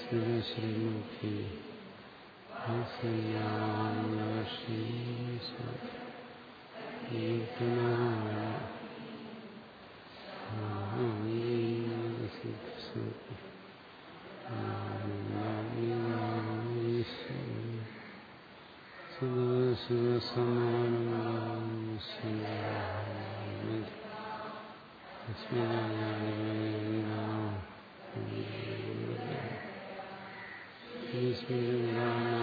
तस्मिन् श्रीमुखी शिवसमानं शिव तस्मिन् ശ്രീമുഖി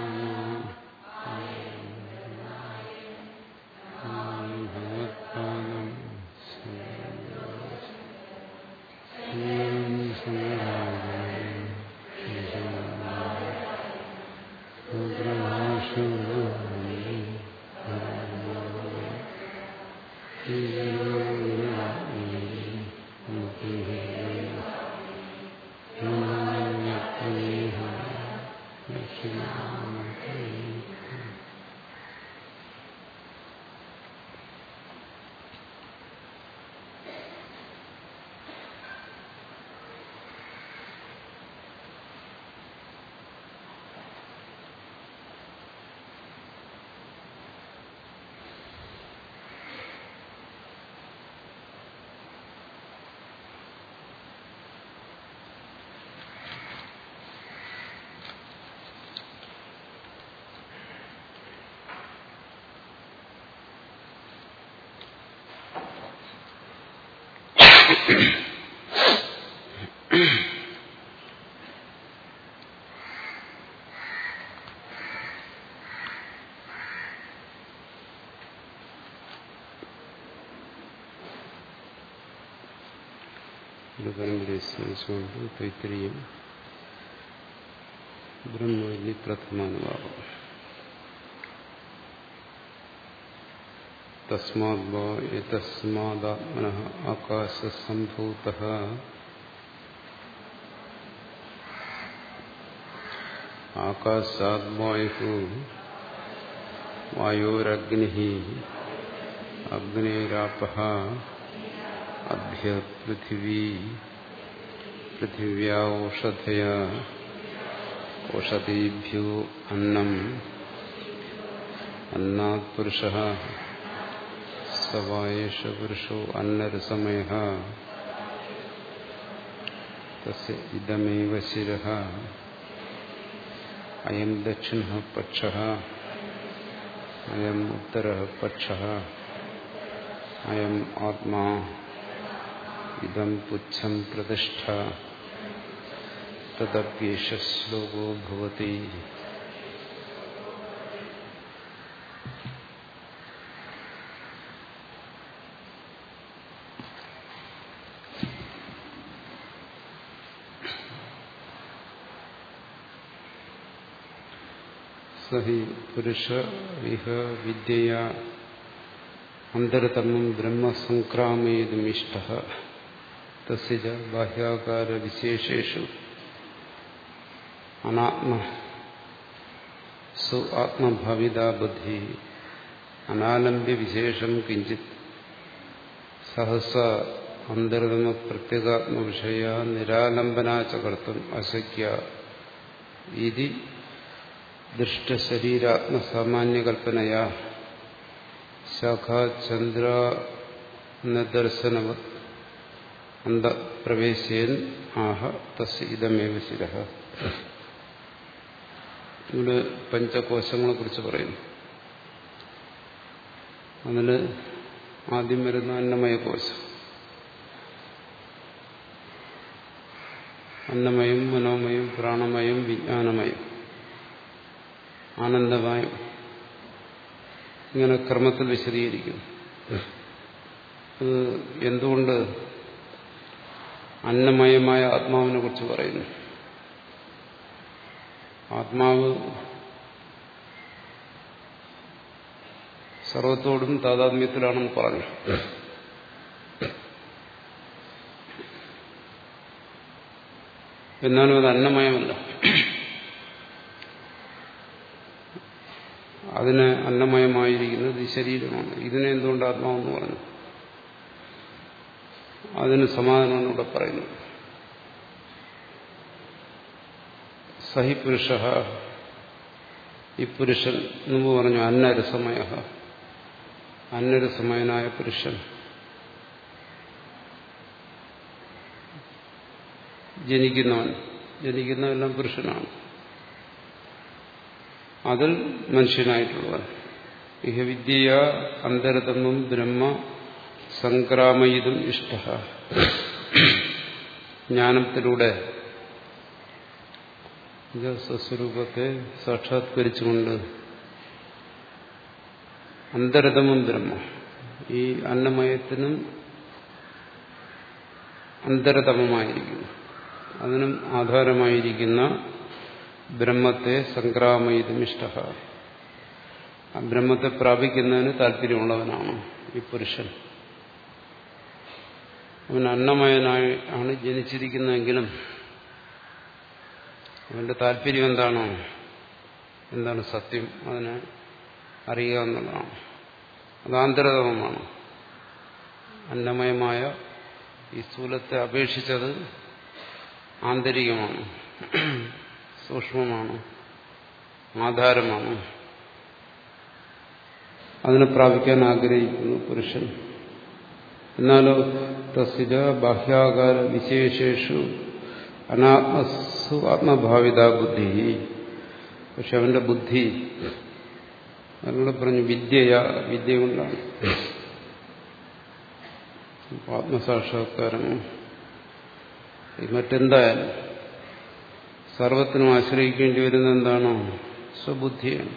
പരമ്പരയെ സ്മരിച്ചുകൊണ്ട് തൈത്തിരിയും ബ്രഹ്മവല്ലി പ്രഥമാനുഭാവം തസ്മാത്മാത്മന ആകാശസംഭൂത ആകാശാത്മായു വായോരഗ്നി അഗ്നിരാപ അഭ്യ പൃഥിവീ പൃഥിവ്യാ ഓഷധയ ഓഷധീഭ്യോ അന്നം അന്നാത് പുരുഷ സവായേഷ പുരുഷോ അന്നരസമയ തസ്യ ഇദമേവ ശിരഃ അയം ദക്ഷിണ പക്ഷ അയം ഉത്തര പക്ഷ അയം ആത്മാ ഇതം പുച്ഛം പ്രതിഷ്ഠ തദപ്യേഷ ശ്ലോകോ ഭവതി സഹി പുരുഷ ഇഹ വിദ്യയ അന്തരതമം ബ്രഹ്മസംക്രാമേതുമിഷ്ട തസ്യ ബാഹ്യാകാര വിശേഷേഷു അനാത്മ സു ആത്മഭവിത ബുദ്ധി. അനാലംബ്യ വിശേഷം കിഞ്ചിത്. സഹസ അന്തർഗമ പ്രത്യേകാത്മവിഷയ നിരാലംബനാച്ച കർത്തും അശക്യ. ഇതി ദൃഷ്ടശരീരാത്മസാമാന്യകൽപ്പനയാ. ശാഖാചന്ദ്രനദർശനവത് അന്തപ്രവേശയൻ ആഹ തസ് ഇതമേവ ശിര. ഇവിടെ പഞ്ചകോശങ്ങളെ കുറിച്ച് പറയുന്നു. അതിൽ ആദ്യം വരുന്ന അന്നമയ കോശം അന്നമയം മനോമയം പ്രാണമയം വിജ്ഞാനമയം ആനന്ദമയം ഇങ്ങനെ ക്രമത്തിൽ വിശദീകരിക്കുന്നു. അത് എന്തുകൊണ്ട് അന്നമയമായ ആത്മാവിനെ കുറിച്ച് പറയുന്നു? ആത്മാവ് സർവത്തോടും താതാത്മ്യത്തിലാണെന്ന് പറഞ്ഞു. എന്നാലും അത് അന്നമയമല്ല. അതിന് അന്നമയമായിരിക്കുന്നത് ഈ ശരീരമാണ്. ഇതിനെ എന്തുകൊണ്ട് ആത്മാവെന്ന് പറഞ്ഞു? അതിന് സമാധാനം ഇവിടെ പറയുന്നത് സഹി പുരുഷ ഈ പുരുഷൻ മുമ്പ് പറഞ്ഞു അന്നരസമയ അന്നരസമയനായ പുരുഷൻ. ജനിക്കുന്നവൻ. ജനിക്കുന്നവെല്ലാം പുരുഷനാണ്. അതിൽ മനുഷ്യനായിട്ടുള്ളവൻ. ഇഹ വിദ്യ അന്തരതമം ബ്രഹ്മ സംക്രാമയിതും ഇഷ്ട ജ്ഞാനത്തിലൂടെ സ്വസ്വരൂപത്തെ സാക്ഷാത്കരിച്ചുകൊണ്ട് അന്തരതമം ബ്രഹ്മ. ഈ അന്നമയത്തിനും അന്തരതമമായിരിക്കുന്നു. അതിനും ആധാരമായിരിക്കുന്ന ബ്രഹ്മത്തെ സംക്രാമയിതും ഇഷ്ട ആ ബ്രഹ്മത്തെ പ്രാപിക്കുന്നതിന് താല്പര്യമുള്ളവനാണ് ഈ പുരുഷൻ. അവൻ അന്നമയനായി ആണ് ജനിച്ചിരിക്കുന്നതെങ്കിലും അവന്റെ താല്പര്യം എന്താണോ എന്താണ് സത്യം അതിനെ അറിയുക എന്നുള്ളതാണ്. അത് ആന്തരതമമാണ് അന്നമയമായ ഈ സ്ഥൂലത്തെ അപേക്ഷിച്ചത് ആന്തരികമാണ്. സൂക്ഷ്മമാണ്. ആധാരമാണ്. അതിനെ പ്രാപിക്കാൻ ആഗ്രഹിക്കുന്നു പുരുഷൻ. എന്നാലോ തസ്യ ബാഹ്യാകാര വിശേഷേഷു അനാത്മസു ആത്മഭാവിത ബുദ്ധി. പക്ഷെ അവന്റെ ബുദ്ധി അതിനോട് പറഞ്ഞു വിദ്യയാ വിദ്യ കൊണ്ടാണ്. ആത്മസാക്ഷാത്കാരം. മറ്റെന്തായാലും സർവത്തിനും ആശ്രയിക്കേണ്ടി വരുന്ന എന്താണോ? സ്വബുദ്ധിയാണ്.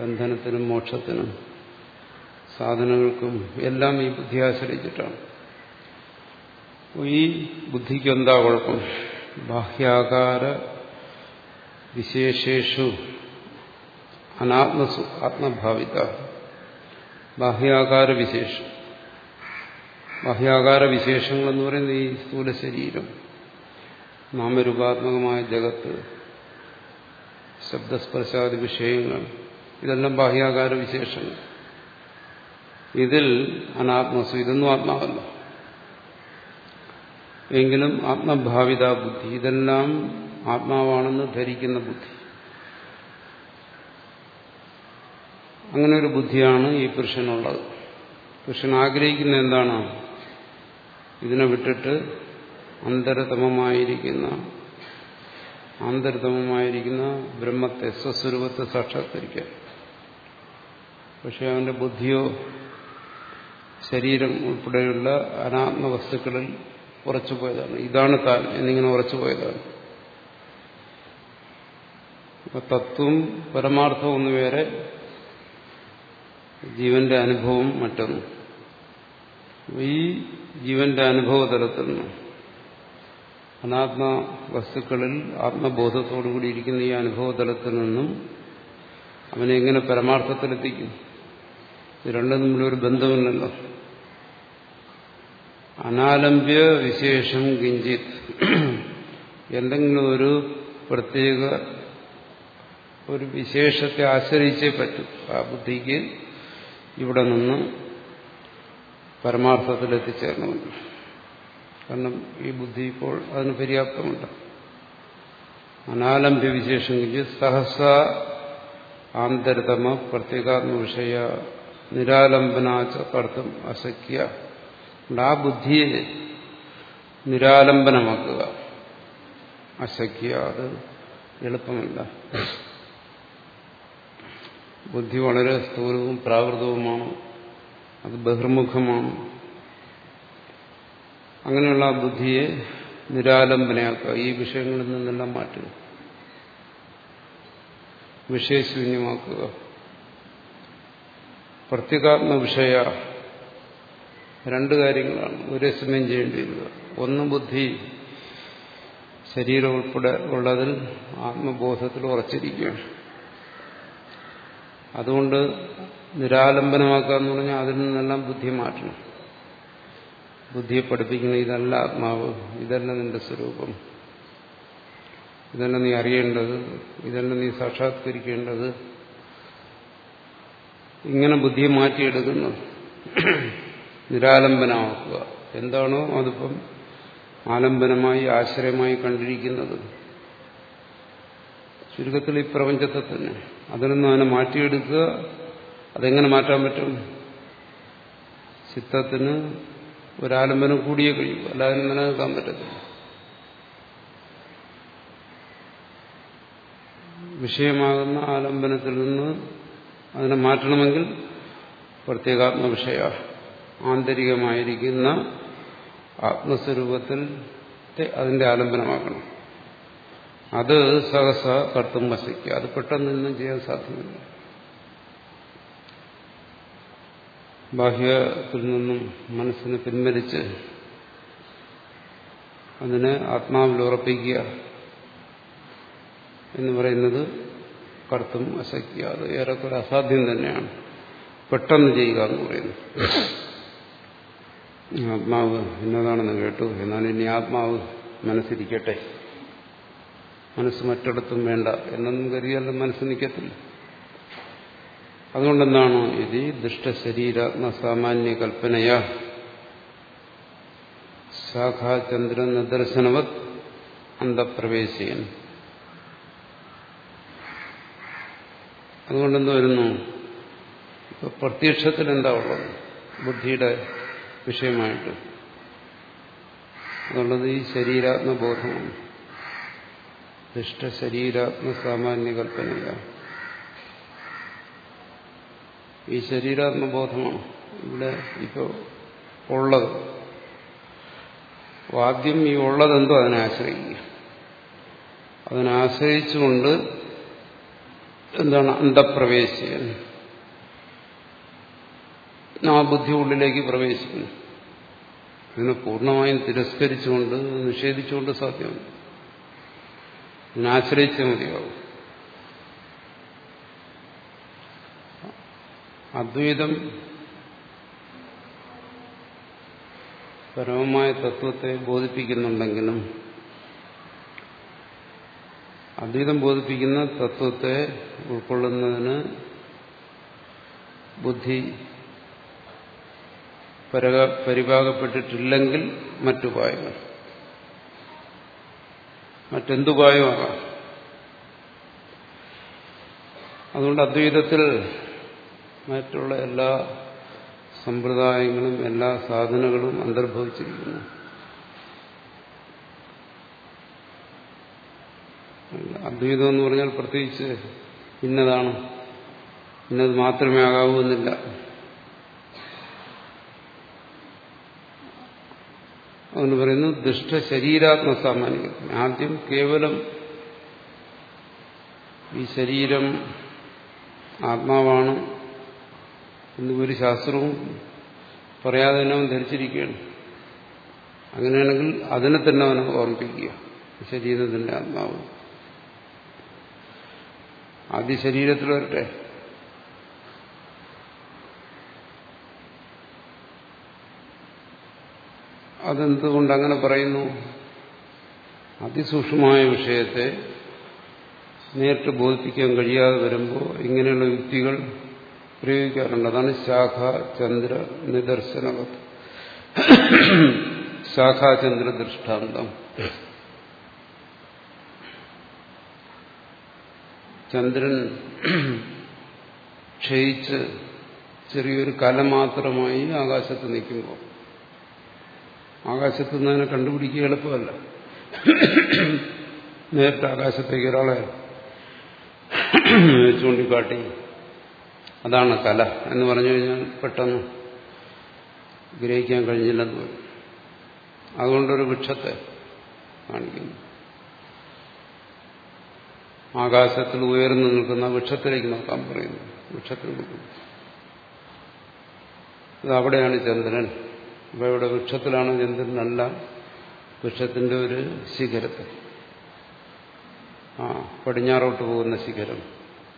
ബന്ധനത്തിനും മോക്ഷത്തിനും സാധനങ്ങൾക്കും എല്ലാം ഈ ബുദ്ധി ആശ്രയിച്ചിട്ടാണ്. ഈ ബുദ്ധിക്ക് എന്താ കുഴപ്പം? ബാഹ്യാകാര വിശേഷേഷു അനാത്മസു ആത്മഭാവിത ബാഹ്യാകാര വിശേഷം. ബാഹ്യാകാര വിശേഷങ്ങൾ എന്ന് പറയുന്നത് ഈ സ്ഥൂല ശരീരം നാമരൂപാത്മകമായ ജഗത്ത് ശബ്ദസ്പർശാദി വിഷയങ്ങൾ ഇതെല്ലാം ബാഹ്യാകാര വിശേഷങ്ങൾ. ഇതിൽ അനാത്മസു ഇതൊന്നും ആത്മാവല്ല. എങ്കിലും ആത്മഭാവിത ബുദ്ധി ഇതെല്ലാം ആത്മാവാണെന്ന് ധരിക്കുന്ന ബുദ്ധി. അങ്ങനെ ഒരു ബുദ്ധിയാണ് ഈ പുരുഷനുള്ളത്. പുരുഷൻ ആഗ്രഹിക്കുന്ന എന്താണ്? ഇതിനെ വിട്ടിട്ട് അന്തരതമമായിരിക്കുന്ന ആന്തരതമമായിരിക്കുന്ന ബ്രഹ്മത്തെ സ്വസ്വരൂപത്തെ സാക്ഷാത്കരിക്കാൻ. പക്ഷെ അവന്റെ ബുദ്ധിയോ ശരീരം ഉൾപ്പെടെയുള്ള അനാത്മ വസ്തുക്കളിൽ ഉറച്ചു പോയതാണ്. ഇതാണ് താൻ എന്നിങ്ങനെ ഉറച്ചു പോയതാണ്. തത്വം പരമാർത്ഥം ഒന്ന് വേറെ ജീവന്റെ അനുഭവം മറ്റൊന്ന്. ഈ ജീവന്റെ അനുഭവ തലത്തിൽ അനാത്മ വസ്തുക്കളിൽ ആത്മബോധത്തോടുകൂടി ഇരിക്കുന്ന ഈ അനുഭവ തലത്തിൽ നിന്നും അവനെ എങ്ങനെ പരമാർത്ഥത്തിലെത്തിക്കും? രണ്ടും തമ്മിലൊരു ബന്ധമില്ലല്ലോ. അനാലംബ്യ വിശേഷം കിഞ്ചിത്. എന്തെങ്കിലും ഒരു പ്രത്യേക ഒരു വിശേഷത്തെ ആശ്രയിച്ചേ പറ്റൂ. ആ ബുദ്ധിക്ക് ഇവിടെ നിന്ന് പരമാർത്ഥത്തിലെത്തിച്ചേരണമെന്ന് കാരണം ഈ ബുദ്ധി ഇപ്പോൾ അതിന് പര്യാപ്തമുണ്ട്. അനാലംബ്യ വിശേഷം കിഞ്ചിത് സഹസ ആന്തരതമ പ്രത്യേകാത്മ വിഷയ നിരാലംബനാച്ച കർത്തും അശക്യ ആ ബുദ്ധിയെ നിരാലംബനമാക്കുക. അശക്യ അത് എളുപ്പമല്ല. ബുദ്ധി വളരെ സ്ഥൂലവും പ്രാകൃതവുമാണ്. അത് ബഹിർമുഖമാണ്. അങ്ങനെയുള്ള ബുദ്ധിയെ നിരാലംബനയാക്കുക ഈ വിഷയങ്ങളിൽ നിന്നെല്ലാം മാറ്റുക. വിഷയശൂന്യമാക്കുക. പ്രത്യേകാത്മ വിഷയ രണ്ട് കാര്യങ്ങളാണ്. ഒരേ സമയം ചെയ്യേണ്ടി വരിക ഒന്ന് ബുദ്ധി. ശരീരം ഉൾപ്പെടെ ഉള്ളതിൽ ആത്മബോധത്തിൽ ഉറച്ചിരിക്കുകയാണ്. അതുകൊണ്ട് നിരാലംബനമാക്കുക എന്ന് പറഞ്ഞാൽ അതിൽ നിന്നെല്ലാം ബുദ്ധി മാറ്റണം. ബുദ്ധിയെ പഠിപ്പിക്കുന്ന ഇതല്ല ആത്മാവ്. ഇതല്ല നിന്റെ സ്വരൂപം. ഇതല്ല നീ അറിയേണ്ടത്. ഇതല്ല നീ സാക്ഷാത്കരിക്കേണ്ടത്. ഇങ്ങനെ ബുദ്ധിയെ മാറ്റിയെടുക്കുന്നു. നിരാലംബനമാക്കുക എന്താണോ അതിപ്പം ആലംബനമായി ആശ്രയമായി കണ്ടിരിക്കുന്നത്. ചുരുക്കത്തിൽ ഈ പ്രപഞ്ചത്തെ തന്നെ. അതിൽ നിന്ന് അതിനെ മാറ്റിയെടുക്കുക അതെങ്ങനെ മാറ്റാൻ പറ്റും? ചിത്തത്തിന് ഒരാലംബനം കൂടിയേ കഴിയും. അല്ലാതെ നിലനിൽക്കാൻ പറ്റത്തില്ല. വിഷയമാകുന്ന ആലംബനത്തിൽ നിന്ന് അതിനെ മാറ്റണമെങ്കിൽ പ്രത്യേകാത്മ വിഷയ ആന്തരികമായിരിക്കുന്ന ആത്മസ്വരൂപത്തിൽ അതിന്റെ ആലംബനമാക്കണം. അത് സഹസ കർത്തും വസിക്കുക. അത് പെട്ടെന്ന് നിന്നും ചെയ്യാൻ സാധ്യമല്ല. ബാഹ്യത്തിൽ നിന്നും മനസ്സിനെ പിൻവലിച്ച് അതിനെ ആത്മാവിൽ ഉറപ്പിക്കുക എന്ന് പറയുന്നത് കർത്തും അശക്തി അത് ഏറെക്കുറെ അസാധ്യം തന്നെയാണ്. പെട്ടെന്ന് ചെയ്യുക എന്ന് പറയുന്നു ആത്മാവ് എന്നതാണെന്ന് കേട്ടു. എന്നാൽ ഇനി ആത്മാവ് മനസ്സിരിക്കട്ടെ. മനസ്സ് മറ്റിടത്തും വേണ്ട എന്നൊന്നും കരുതിയാലും മനസ്സ് നിൽക്കത്തില്ല. അതുകൊണ്ടെന്താണ് ഇത് ദുഷ്ടശരീരാത്മ സാമാന്യ കൽപ്പനയ ശാഖാചന്ദ്ര നിദർശനവത് അന്തപ്രവേശിയൻ അതുകൊണ്ടെന്ത് വരുന്നു? ഇപ്പൊ പ്രത്യക്ഷത്തിൽ എന്താ ഉള്ളത്? ബുദ്ധിയുടെ വിഷയമായിട്ട്. അതുള്ളത് ഈ ശരീരാത്മബോധമാണ്. ദുഷ്ടശരീരാത്മ സാമാന്യ കൽപ്പനയില്ല ഈ ശരീരാത്മബോധമാണ് ഇവിടെ ഇപ്പോൾ ഉള്ളത്. വാദ്യം ഈ ഉള്ളതെന്തോ അതിനെ ആശ്രയിക്കുക. അതിനാശ്രയിച്ചുകൊണ്ട് എന്താണ് അന്തപ്രവേശിയൻ ആ ബുദ്ധി ഉള്ളിലേക്ക് പ്രവേശിക്കുന്നു. ഇതിനെ പൂർണമായും തിരസ്കരിച്ചുകൊണ്ട് നിഷേധിച്ചുകൊണ്ട് സാധ്യമല്ല ഇതിനാശ്രയിച്ചേ മതിയാവും. അദ്വൈതം പരമമായ തത്വത്തെ ബോധിപ്പിക്കുന്നുണ്ടെങ്കിലും അദ്വൈതം ബോധിപ്പിക്കുന്ന തത്വത്തെ ഉൾക്കൊള്ളുന്നതിന് ബുദ്ധി പരിഭാഗപ്പെട്ടിട്ടില്ലെങ്കിൽ മറ്റുപായങ്ങൾ മറ്റെന്തുപായമാകാം അതുകൊണ്ട് അദ്വൈതത്തിൽ മറ്റുള്ള എല്ലാ സമ്പ്രദായങ്ങളും എല്ലാ സാധനങ്ങളും അന്തർഭവിച്ചിരിക്കുന്നു. അദ്വൈതം എന്ന് പറഞ്ഞാൽ പ്രത്യേകിച്ച് ഇന്നതാണ്. ഇന്നത് മാത്രമേ ആകാവൂ എന്നില്ല. എന്ന് പറയുന്നു ദുഷ്ട ശരീരാത്മ സാമാന്യം. ആദ്യം കേവലം ഈ ശരീരം ആത്മാവാണ് എന്ന് ഒരു ശാസ്ത്രവും പറയാതെ തന്നെ അവൻ ധരിച്ചിരിക്കുകയാണ്. അങ്ങനെയാണെങ്കിൽ അതിനെ തന്നെ അവനെ ഓർമ്മിപ്പിക്കുക. ശരീരത്തിന്റെ ആത്മാവ്. ആദ്യ ശരീരത്തിൽ വരട്ടെ അതെന്തുകൊണ്ട് അങ്ങനെ പറയുന്നു? അതിസൂക്ഷ്മമായ വിഷയത്തെ നേരിട്ട് ബോധിപ്പിക്കാൻ കഴിയാതെ വരുമ്പോൾ ഇങ്ങനെയുള്ള യുക്തികൾ പ്രയോഗിക്കാറുണ്ട്. അതാണ് ശാഖ ചന്ദ്ര നിദർശനവത് ശാഖാചന്ദ്ര ദൃഷ്ടാന്തം. ചന്ദ്രൻ ക്ഷയിച്ച് ചെറിയൊരു കല മാത്രമായി ആകാശത്ത് നിൽക്കുമ്പോൾ ആകാശത്ത് നിന്ന് അതിനെ കണ്ടുപിടിക്കുക എളുപ്പമല്ല. നേരിട്ട് ആകാശത്തേക്ക് ഒരാളെ ചൂണ്ടിക്കാട്ടി. അതാണ് കല എന്ന് പറഞ്ഞു കഴിഞ്ഞാൽ പെട്ടെന്ന് ഗ്രഹിക്കാൻ കഴിഞ്ഞില്ലെന്ന് പറയും അതുകൊണ്ടൊരു വൃക്ഷത്തെ കാണിക്കുന്നു. ആകാശത്തിൽ ഉയർന്നു നിൽക്കുന്ന വൃക്ഷത്തിലേക്ക് നോക്കാൻ പറയുന്നു. വൃക്ഷത്തിൽ നിൽക്കുന്നു. അവിടെയാണ് ചന്ദ്രൻ. അപ്പൊ ഇവിടെ വൃക്ഷത്തിലാണ് ചന്ദ്രനല്ല വൃക്ഷത്തിന്റെ ഒരു ശിഖരത്തിൽ ആ പടിഞ്ഞാറോട്ട് പോകുന്ന ശിഖരം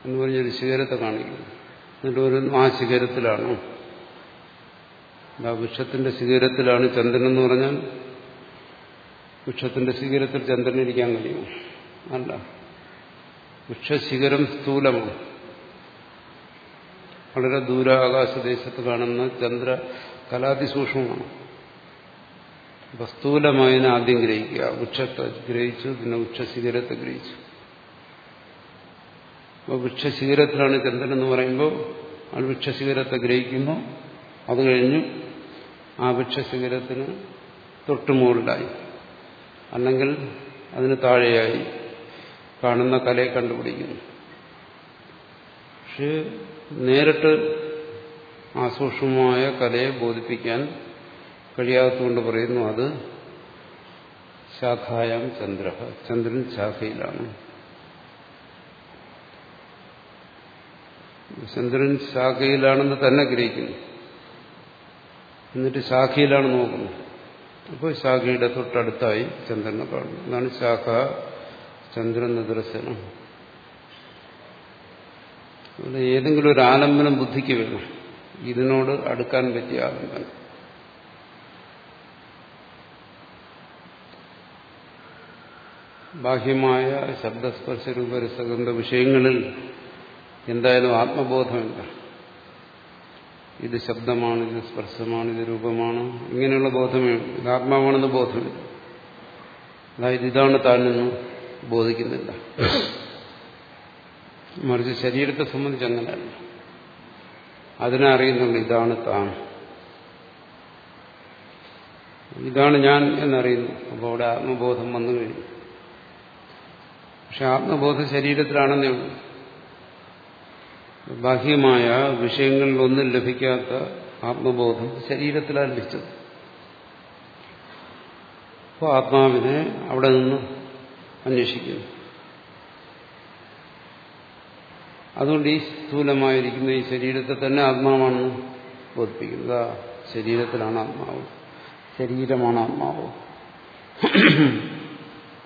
എന്ന് പറഞ്ഞൊരു ശിഖരത്തെ കാണിക്കുന്നു. എന്നിട്ട് ഒരു ആ ശിഖരത്തിലാണ്. ആ വൃക്ഷത്തിന്റെ ശിഖരത്തിലാണ് ചന്ദ്രൻ എന്ന് പറഞ്ഞാൽ വൃക്ഷത്തിന്റെ ശിഖരത്തിൽ ചന്ദ്രൻ ഇരിക്കാൻ കഴിയും. അല്ല വൃക്ഷശിഖരം സ്ഥൂലമാണ്. വളരെ ദൂരാകാശദേശത്ത് കാണുന്ന ചന്ദ്ര കലാതിസൂക്ഷ്മമാണ്. വസ്തുലമായതിനെ ആദ്യം ഗ്രഹിക്കുക. വൃക്ഷത്തെ ഗ്രഹിച്ചു പിന്നെ വൃക്ഷശിഖരത്തെ ഗ്രഹിച്ചു. അപ്പോൾ വൃക്ഷശിഖരത്തിലാണ് ചന്ദ്രൻ എന്ന് പറയുമ്പോൾ ആ വൃക്ഷശിഖരത്തെ ഗ്രഹിക്കുന്നു. അത് കഴിഞ്ഞു ആ വൃക്ഷശിഖരത്തിന് തൊട്ടുമുകളിലായി അല്ലെങ്കിൽ അതിന് താഴെയായി കാണുന്ന കലയെ കണ്ടുപിടിക്കുന്നു. പക്ഷെ നേരിട്ട് ആ സൂക്ഷ്മമായ കലയെ ബോധിപ്പിക്കാൻ കഴിയാത്തതുകൊണ്ട് പറയുന്നു അത് ശാഖായാം ചന്ദ്ര. ചന്ദ്രൻ ശാഖയിലാണ്. ചന്ദ്രൻ ശാഖയിലാണെന്ന് തന്നെ ഗ്രഹിക്കുന്നു. എന്നിട്ട് ശാഖയിലാണ് നോക്കുന്നത് അപ്പോൾ ശാഖയുടെ തൊട്ടടുത്തായി ചന്ദ്രനെ കാണുന്നു. അതാണ് ശാഖ ചന്ദ്രൻ നിദർശനം ഏതെങ്കിലും ഒരു ആലംബനം ബുദ്ധിക്ക് വേണം ഇതിനോട് അടുക്കാൻ പറ്റിയ ആലംബനം ബാഹ്യമായ ശബ്ദസ്പർശ രൂപരസഗന്ധ വിഷയങ്ങളിൽ എന്തായാലും ആത്മബോധമില്ല. ഇത് ശബ്ദമാണ് ഇത് സ്പർശമാണ് ഇത് രൂപമാണ് ഇങ്ങനെയുള്ള ബോധമേ ഇത് ആത്മാവാണെന്ന് ബോധമില്ല. അതായത് ഇതാണ് താനെന്ന് ബോധിക്കുന്നില്ല. മറിച്ച് ശരീരത്തെ സംബന്ധിച്ച് അങ്ങനെയല്ല. അതിനെ അറിയുന്നുണ്ട് ഇതാണ് താൻ. ഇതാണ് ഞാൻ എന്നറിയുന്നു. അപ്പോൾ അവിടെ ആത്മബോധം വന്നു കഴിഞ്ഞു. പക്ഷെ ആത്മബോധം ശരീരത്തിലാണെന്നേ ഉള്ളൂ. ബാഹ്യമായ വിഷയങ്ങളിലൊന്നും ലഭിക്കാത്ത ആത്മബോധം ശരീരത്തിലാണ് ലഭിച്ചത്. അപ്പോൾ ആത്മാവിനെ അവിടെ നിന്ന് അന്വേഷിക്കുന്നു. അതുകൊണ്ട് ഈ സ്ഥൂലമായിരിക്കുന്ന ഈ ശരീരത്തെ തന്നെ ആത്മാവാണെന്ന് ബോധിപ്പിക്കുന്നത്. ശരീരത്തിലാണ് ആത്മാവ്. ശരീരമാണ് ആത്മാവ്.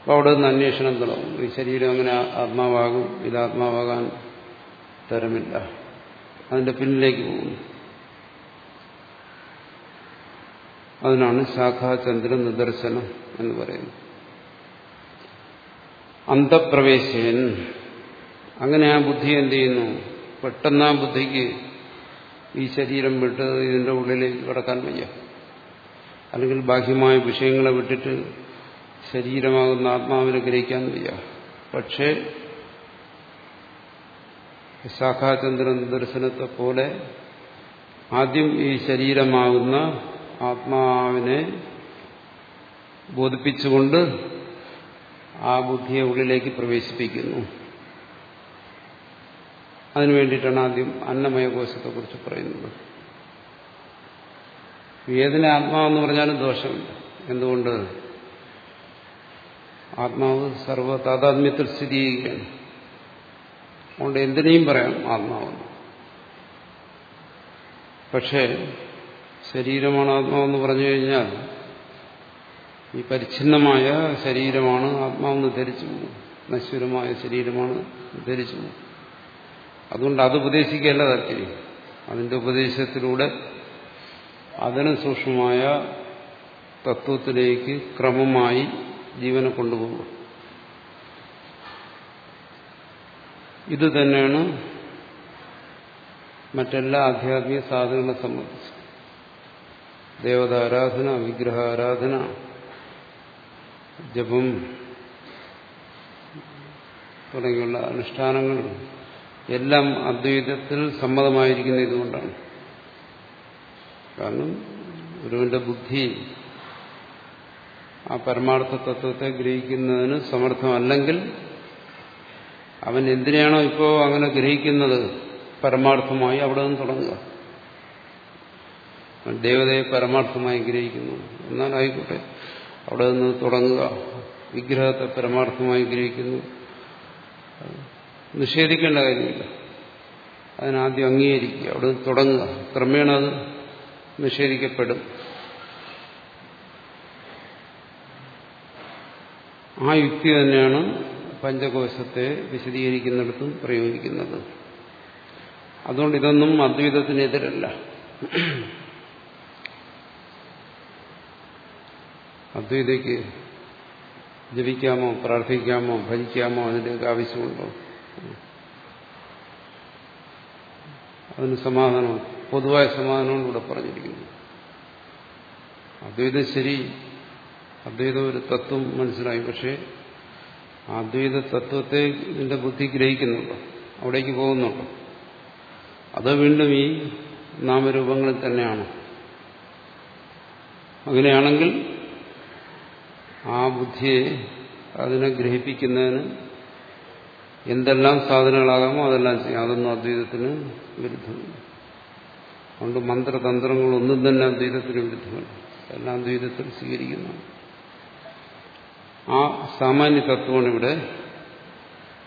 അപ്പോൾ അവിടെ നിന്ന് അന്വേഷണം തുടങ്ങും. ഈ ശരീരം അങ്ങനെ ആത്മാവാകും ഇത് ആത്മാവാകാൻ തരമില്ല. അതിന്റെ പിന്നിലേക്ക് പോകുന്നു. അതിനാണ് ശാഖാചന്ദ്ര നിദർശനം എന്ന് പറയുന്നത്. അന്തപ്രവേശൻ അങ്ങനെ ആ ബുദ്ധി എന്ത് ചെയ്യുന്നു പെട്ടെന്ന് ആ ബുദ്ധിക്ക് ഈ ശരീരം വിട്ട് ഇതിന്റെ ഉള്ളിലേക്ക് കിടക്കാൻ വയ്യ. അല്ലെങ്കിൽ ബാഹ്യമായ വിഷയങ്ങളെ വിട്ടിട്ട് ശരീരമാകുന്ന ആത്മാവിനെ ഗ്രഹിക്കാൻ വയ്യ. പക്ഷേ ശാഖാചന്ദ്രൻ ദർശനത്തെ പോലെ ആദ്യം ഈ ശരീരമാകുന്ന ആത്മാവിനെ ബോധിപ്പിച്ചുകൊണ്ട് ആ ബുദ്ധിയെ ഉള്ളിലേക്ക് പ്രവേശിപ്പിക്കുന്നു. അതിനു വേണ്ടിയിട്ടാണ് ആദ്യം അന്നമയ കോശത്തെക്കുറിച്ച് പറയുന്നത്. ഏതിനെ ആത്മാവെന്ന് പറഞ്ഞാലും ദോഷമുണ്ട് എന്തുകൊണ്ട്? ആത്മാവ് സർവ താതാത്മ്യത്തിൽ സ്ഥിതി ചെയ്യുകയാണ് അതുകൊണ്ട് എന്തിനേയും പറയാം ആത്മാവെന്ന്. പക്ഷേ ശരീരമാണ് ആത്മാവെന്ന് പറഞ്ഞു കഴിഞ്ഞാൽ ഈ പരിച്ഛിന്നമായ ശരീരമാണ് ആത്മാവെന്ന് ധരിച്ചു. നശ്വരമായ ശരീരമാണ് ധരിച്ചു. അതുകൊണ്ട് അത് ഉപദേശിക്കേണ്ട താല്പര്യം. അതിന്റെ ഉപദേശത്തിലൂടെ അതിന് സൂക്ഷ്മമായ തത്വത്തിലേക്ക് ക്രമമായി ജീവനെ കൊണ്ടുപോകും. ഇത് തന്നെയാണ് മറ്റെല്ലാ ആധ്യാത്മിക സാധനങ്ങളെ സംബന്ധിച്ച്. ദേവതാരാധന വിഗ്രഹാരാധന ജപം തുടങ്ങിയുള്ള അനുഷ്ഠാനങ്ങൾ എല്ലാം അദ്വൈതത്തിൽ സമ്മതമായിരിക്കുന്ന ഇതുകൊണ്ടാണ്. കാരണം ഗുരുവിന്റെ ബുദ്ധി ആ പരമാർത്ഥ തത്വത്തെ ഗ്രഹിക്കുന്നതിന് സമർത്ഥമല്ലെങ്കിൽ അവൻ എന്തിനാണോ ഇപ്പോൾ അങ്ങനെ ഗ്രഹിക്കുന്നത്? പരമാർത്ഥമായി അവിടെ നിന്ന് തുടങ്ങുക. ദേവതയെ പരമാർത്ഥമായി ഗ്രഹിക്കുന്നു. എന്നാൽ ആയിക്കോട്ടെ അവിടെ നിന്ന് തുടങ്ങുക. വിഗ്രഹത്തെ പരമാർത്ഥമായി ഗ്രഹിക്കുന്നു. നിഷേധിക്കേണ്ട കാര്യമില്ല. അതിനാദ്യം അംഗീകരിക്കുക. അവിടെ നിന്ന് തുടങ്ങുക. ക്രമേണ അത് നിഷേധിക്കപ്പെടും. ആ യുക്തി തന്നെയാണ് പഞ്ചകോശത്തെ വിശദീകരിക്കുന്നിടത്തും പ്രയോഗിക്കുന്നത്. അതുകൊണ്ട് ഇതൊന്നും അദ്വൈതത്തിനെതിരല്ല. അദ്വൈതയ്ക്ക് ജപിക്കാമോ പ്രാർത്ഥിക്കാമോ ഭജിക്കാമോ അതിന്റെയൊക്കെ ആവശ്യമുണ്ടോ? അതിന് സമാധാനം പൊതുവായ സമാധാനമാണ് ഇവിടെ പറഞ്ഞിരിക്കുന്നത് അദ്വൈതം ശരി അദ്വൈതം ഒരു തത്വം മനസ്സിലായി പക്ഷേ അദ്വൈത തത്വത്തെ നിന്റെ ബുദ്ധി ഗ്രഹിക്കുന്നുണ്ടോ? അവിടേക്ക് പോകുന്നുണ്ടോ? അത് വീണ്ടും ഈ നാമരൂപങ്ങളിൽ തന്നെയാണ്. അങ്ങനെയാണെങ്കിൽ ആ ബുദ്ധിയെ അതിനെ ഗ്രഹിപ്പിക്കുന്നതിന് എന്തെല്ലാം സാധനങ്ങളാകാമോ അതെല്ലാം ചെയ്യാം. അതൊന്നും അദ്വൈതത്തിന് വിരുദ്ധമില്ല. അതുകൊണ്ട് മന്ത്രതന്ത്രങ്ങളൊന്നും തന്നെ അദ്വൈതത്തിന് വിരുദ്ധമല്ല. എല്ലാം അദ്വൈതത്തിൽ സ്വീകരിക്കുന്നു ആ സാമാന്യ തത്വമാണ് ഇവിടെ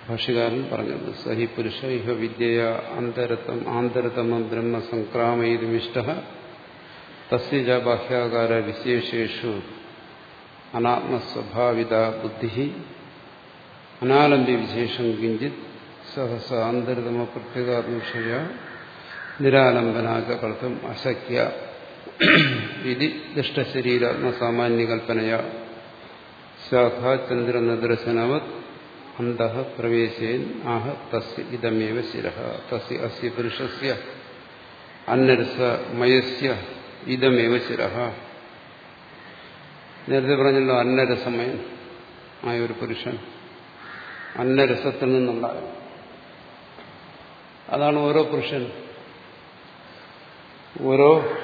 ഭാഷ്യകാരൻ പറഞ്ഞത്. സഹി പുരുഷ ഇഹ വിദ്യയ അന്തരത്തം ആന്തരതമം ബ്രഹ്മ സംക്രാമയിതുമിഷ്ട തസ്യജ ബാഹ്യാകാര വിശേഷേഷു അനാത്മസ്വഭാവിത ബുദ്ധി അനാലംബ്യ വിശേഷം കിഞ്ചിത് സഹസ അന്തരതമ പ്രത്യേകാത്മക്ഷയ നിരാലംബനാച കർത്തും അശക്യ ഇതി ദുഷ്ടശരീരാത്മസാമാന്യകൽപ്പനയ ശാഖാചന്ദ്രനദർശനവത് അന്ത പ്രവേശയൻ ആഹ തസ് ഇതമേവ ശിര തസ് അസ്യ പുരുഷസ്യ അന്നരസമയസ്യ ഇതമേവ ശിര നേരത്തെ പറഞ്ഞല്ലോ അന്നരസമയൻ ആയ ഒരു പുരുഷൻ അന്നരസത്തിൽ നിന്നുണ്ടായ അതാണ് ഓരോ പുരുഷൻ ഓരോ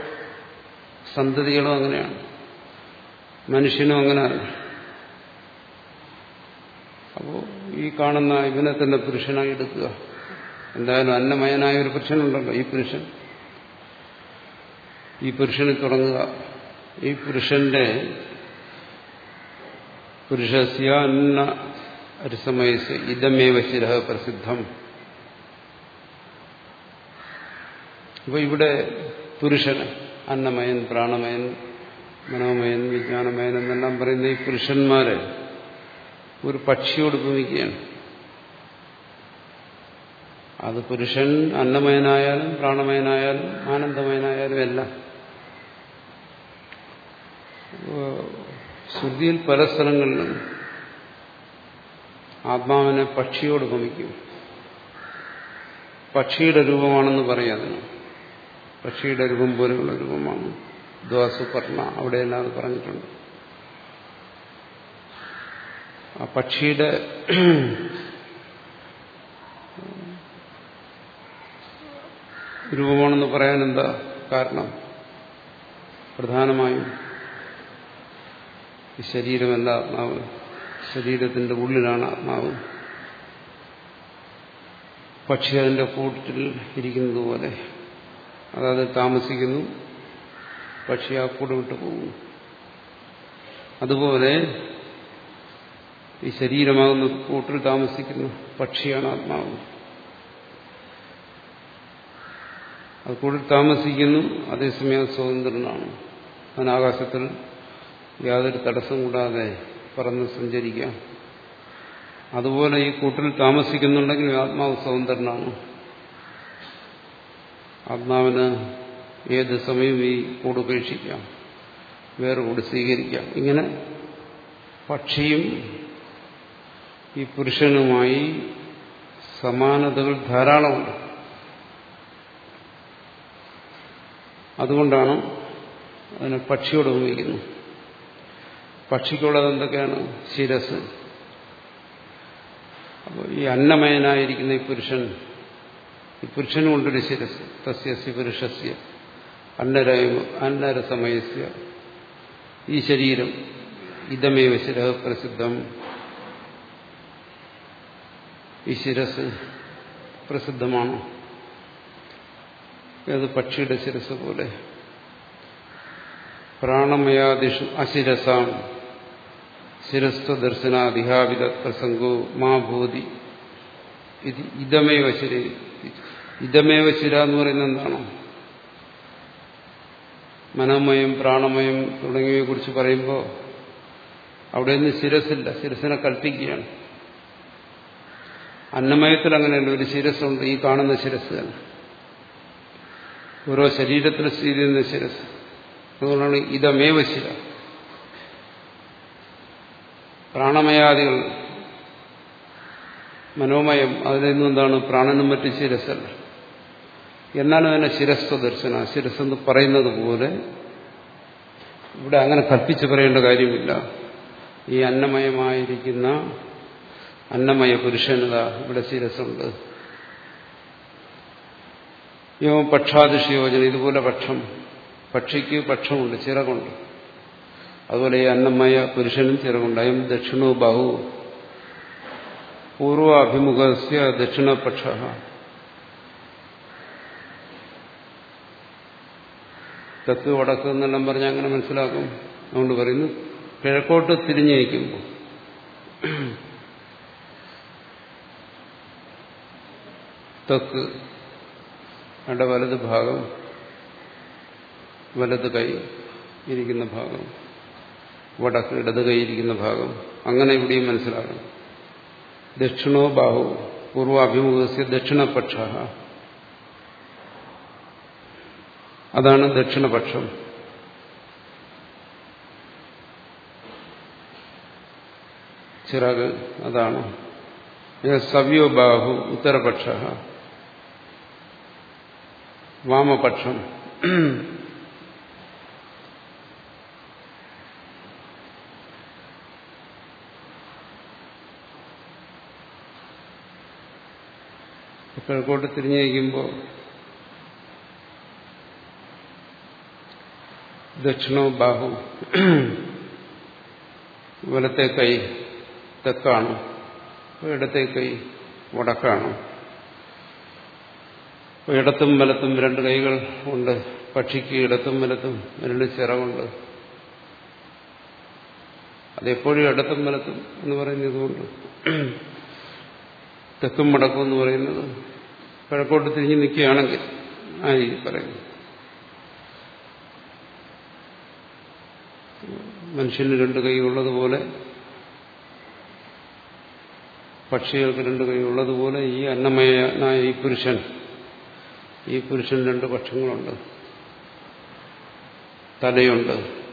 സന്തതികളും അങ്ങനെയാണ്. മനുഷ്യനും അങ്ങനെയാണ് അപ്പോൾ ഈ കാണുന്ന ഇവനെ തന്നെ പുരുഷനായി എടുക്കുക. എന്തായാലും അന്നമയനായ ഒരു പുരുഷനുണ്ടല്ലോ ഈ പുരുഷൻ. ഈ പുരുഷന് തുടങ്ങുക. ഈ പുരുഷന്റെ പുരുഷസ്യ അന്ന രസമയസ് ഇതമേവ ശിര പ്രസിദ്ധം. അപ്പൊ ഇവിടെ പുരുഷൻ അന്നമയൻ പ്രാണമയൻ മനോമയൻ വിജ്ഞാനമയൻ എന്നെല്ലാം പറയുന്ന ഈ പുരുഷന്മാര് ഒരു പക്ഷിയോട് ഭൂമിക്കുകയാണ്. അത് പുരുഷൻ അന്നമയനായാലും പ്രാണമയനായാലും ആനന്ദമയനായാലും എല്ലാം. ശ്രുതിയിൽ പല സ്ഥലങ്ങളിലും ആത്മാവിനെ പക്ഷിയോട് ഉപമിക്കും പക്ഷിയുടെ രൂപമാണെന്ന് പറയാതിന് പക്ഷിയുടെ രൂപം പോലെയുള്ള രൂപമാണ് ദ്വാസുപർണ. അവിടെയെല്ലാം അത് പറഞ്ഞിട്ടുണ്ട്. ആ പക്ഷിയുടെ രൂപമാണെന്ന് പറയാൻ എന്താ കാരണം? പ്രധാനമായും ശരീരമല്ല ആത്മാവ് ശരീരത്തിന്റെ ഉള്ളിലാണ് ആത്മാവ്. പക്ഷി അതിന്റെ കൂട്ടിൽ ഇരിക്കുന്നത് പോലെ. അതായത് താമസിക്കുന്നു പക്ഷി ആ കൂട് വിട്ടു പോകുന്നു. അതുപോലെ ഈ ശരീരമാകുന്ന കൂട്ടിൽ താമസിക്കുന്ന പക്ഷിയാണ് ആത്മാവ്. അത് കൂടിൽ താമസിക്കുന്നു അതേസമയം സ്വതന്ത്രനാണ്. അവൻ ആകാശത്തിൽ യാതൊരു തടസ്സം കൂടാതെ പറന്ന് സഞ്ചരിക്കാം. അതുപോലെ ഈ കൂട്ടിൽ താമസിക്കുന്നുണ്ടെങ്കിൽ ആത്മാവ് സ്വതന്ത്രനാണ്. ആത്മാവിന് ഏത് സമയവും ഈ കൂട് ഉപേക്ഷിക്കാം. വേറെ കൂട് സ്വീകരിക്കാം. ഇങ്ങനെ പക്ഷിയും ഈ പുരുഷനുമായി സമാനതകൾ ധാരാളമുണ്ട്. അതുകൊണ്ടാണ് അതിനെ പക്ഷിയോട് ഉപയോഗിക്കുന്നത്. പക്ഷിക്കുള്ളത് എന്തൊക്കെയാണ്? ശിരസ്. അപ്പോൾ ഈ അന്നമയനായിരിക്കുന്ന ഈ പുരുഷൻ ഈ പുരുഷനും കൊണ്ടൊരു ശിരസ്. തസ്യസ്യ പുരുഷസ്യ. അന്നരയ അന്നരസമയസ്യ. ഈ ശരീരം ഇതമേവ ശിര പ്രസിദ്ധം. ഈ ശിരസ് പ്രസിദ്ധമാണ്. ഏത് പക്ഷിയുടെ ശിരസ് പോലെ. പ്രാണമയാദിഷു അശിരസാം. ശിരസ്വ ദർശനാധിഹാവിത പ്രസംഗോ മാ ഭൂതി. ഇത് ഇതമേവ ശിര ഇതമേവ ശിര എന്ന് പറയുന്നത് എന്താണോ? മനോമയം പ്രാണമയം തുടങ്ങിയവയെ കുറിച്ച് പറയുമ്പോൾ അവിടെ നിന്ന് ശിരസില്ല. ശിരസിനെ കൽപ്പിക്കുകയാണ്. അന്നമയത്തിൽ അങ്ങനെയല്ല. ഒരു ശിരസ്സുണ്ട് ഈ കാണുന്ന ശിരസ് ഓരോ ശരീരത്തിൽ സ്ഥിതി ചെയ്യുന്ന ശിരസ്. അതുകൊണ്ടാണ് ഇതമേവ ശിര പ്രാണമയാദികൾ മനോമയം അതിൽ എന്താണ് പ്രാണനും മറ്റ് ശിരസല്ല എന്നാണ് അതിനെ ശിരസ്വ ദർശന ശിരസ്സെന്ന് പറയുന്നത് പോലെ ഇവിടെ അങ്ങനെ കൽപ്പിച്ച് പറയേണ്ട കാര്യമില്ല. ഈ അന്നമയമായിരിക്കുന്ന അന്നമയ പുരുഷനത ഇവിടെ ശിരസുണ്ട് യോ പക്ഷാദിശയോജന ഇതുപോലെ പക്ഷം. പക്ഷിക്ക് പക്ഷമുണ്ട് ചിറകുണ്ട്. അതുപോലെ ഈ അന്നമയ പുരുഷനും ചിറകുണ്ട് അയം ദക്ഷിണോ ബാഹു. പൂർവാഭിമുഖസ്യ ദക്ഷിണപക്ഷ. തെക്ക് വടക്ക് എന്നെല്ലാം പറഞ്ഞാൽ അങ്ങനെ മനസ്സിലാക്കും. അതുകൊണ്ട് പറയുന്നു കിഴക്കോട്ട് തിരിഞ്ഞയക്കുമ്പോൾ തെക്ക് അവിടെ വലത് ഭാഗം. വലത് കൈ ഇരിക്കുന്ന ഭാഗം വടക്ക് ഇടത് കൈ ഇരിക്കുന്ന ഭാഗം അങ്ങനെ ഇവിടെയും മനസ്സിലാകും. ദക്ഷിണോ ബാഹു പൂർവാഭിമുഖസ്യ ദക്ഷിണപക്ഷ. അതാണ് ദക്ഷിണപക്ഷം. ചിറക് അതാണ്. സവ്യോ ബാഹു ഉത്തരപക്ഷ. വാമപക്ഷം. കിഴക്കോട്ട് തിരിഞ്ഞു നയിക്കുമ്പോൾ ദക്ഷിണോ ബാഹു വലത്തെ കൈ തെക്കാണ് ഇടത്തെ കൈ വടക്കാണ്. ഇടത്തും വലത്തും രണ്ട് കൈകൾ ഉണ്ട്. പക്ഷിക്ക് ഇടത്തും വലത്തും രണ്ട് ചിറവുണ്ട്. അതെപ്പോഴും ഇടത്തും വലത്തും എന്ന് പറയുന്നതുകൊണ്ട് തെക്കും വടക്കും എന്ന് പറയുന്നത് കിഴക്കോട്ട് തിരിഞ്ഞ് നിൽക്കുകയാണെങ്കിൽ ആ രീതി പറയുന്നു. മനുഷ്യന് രണ്ട് കൈ ഉള്ളതുപോലെ പക്ഷികൾക്ക് രണ്ട് കൈ ഉള്ളതുപോലെ ഈ അന്നമയനായ ഈ പുരുഷൻ ഈ പുരുഷൻ രണ്ട് പക്ഷങ്ങളുണ്ട്. തലയുണ്ട്.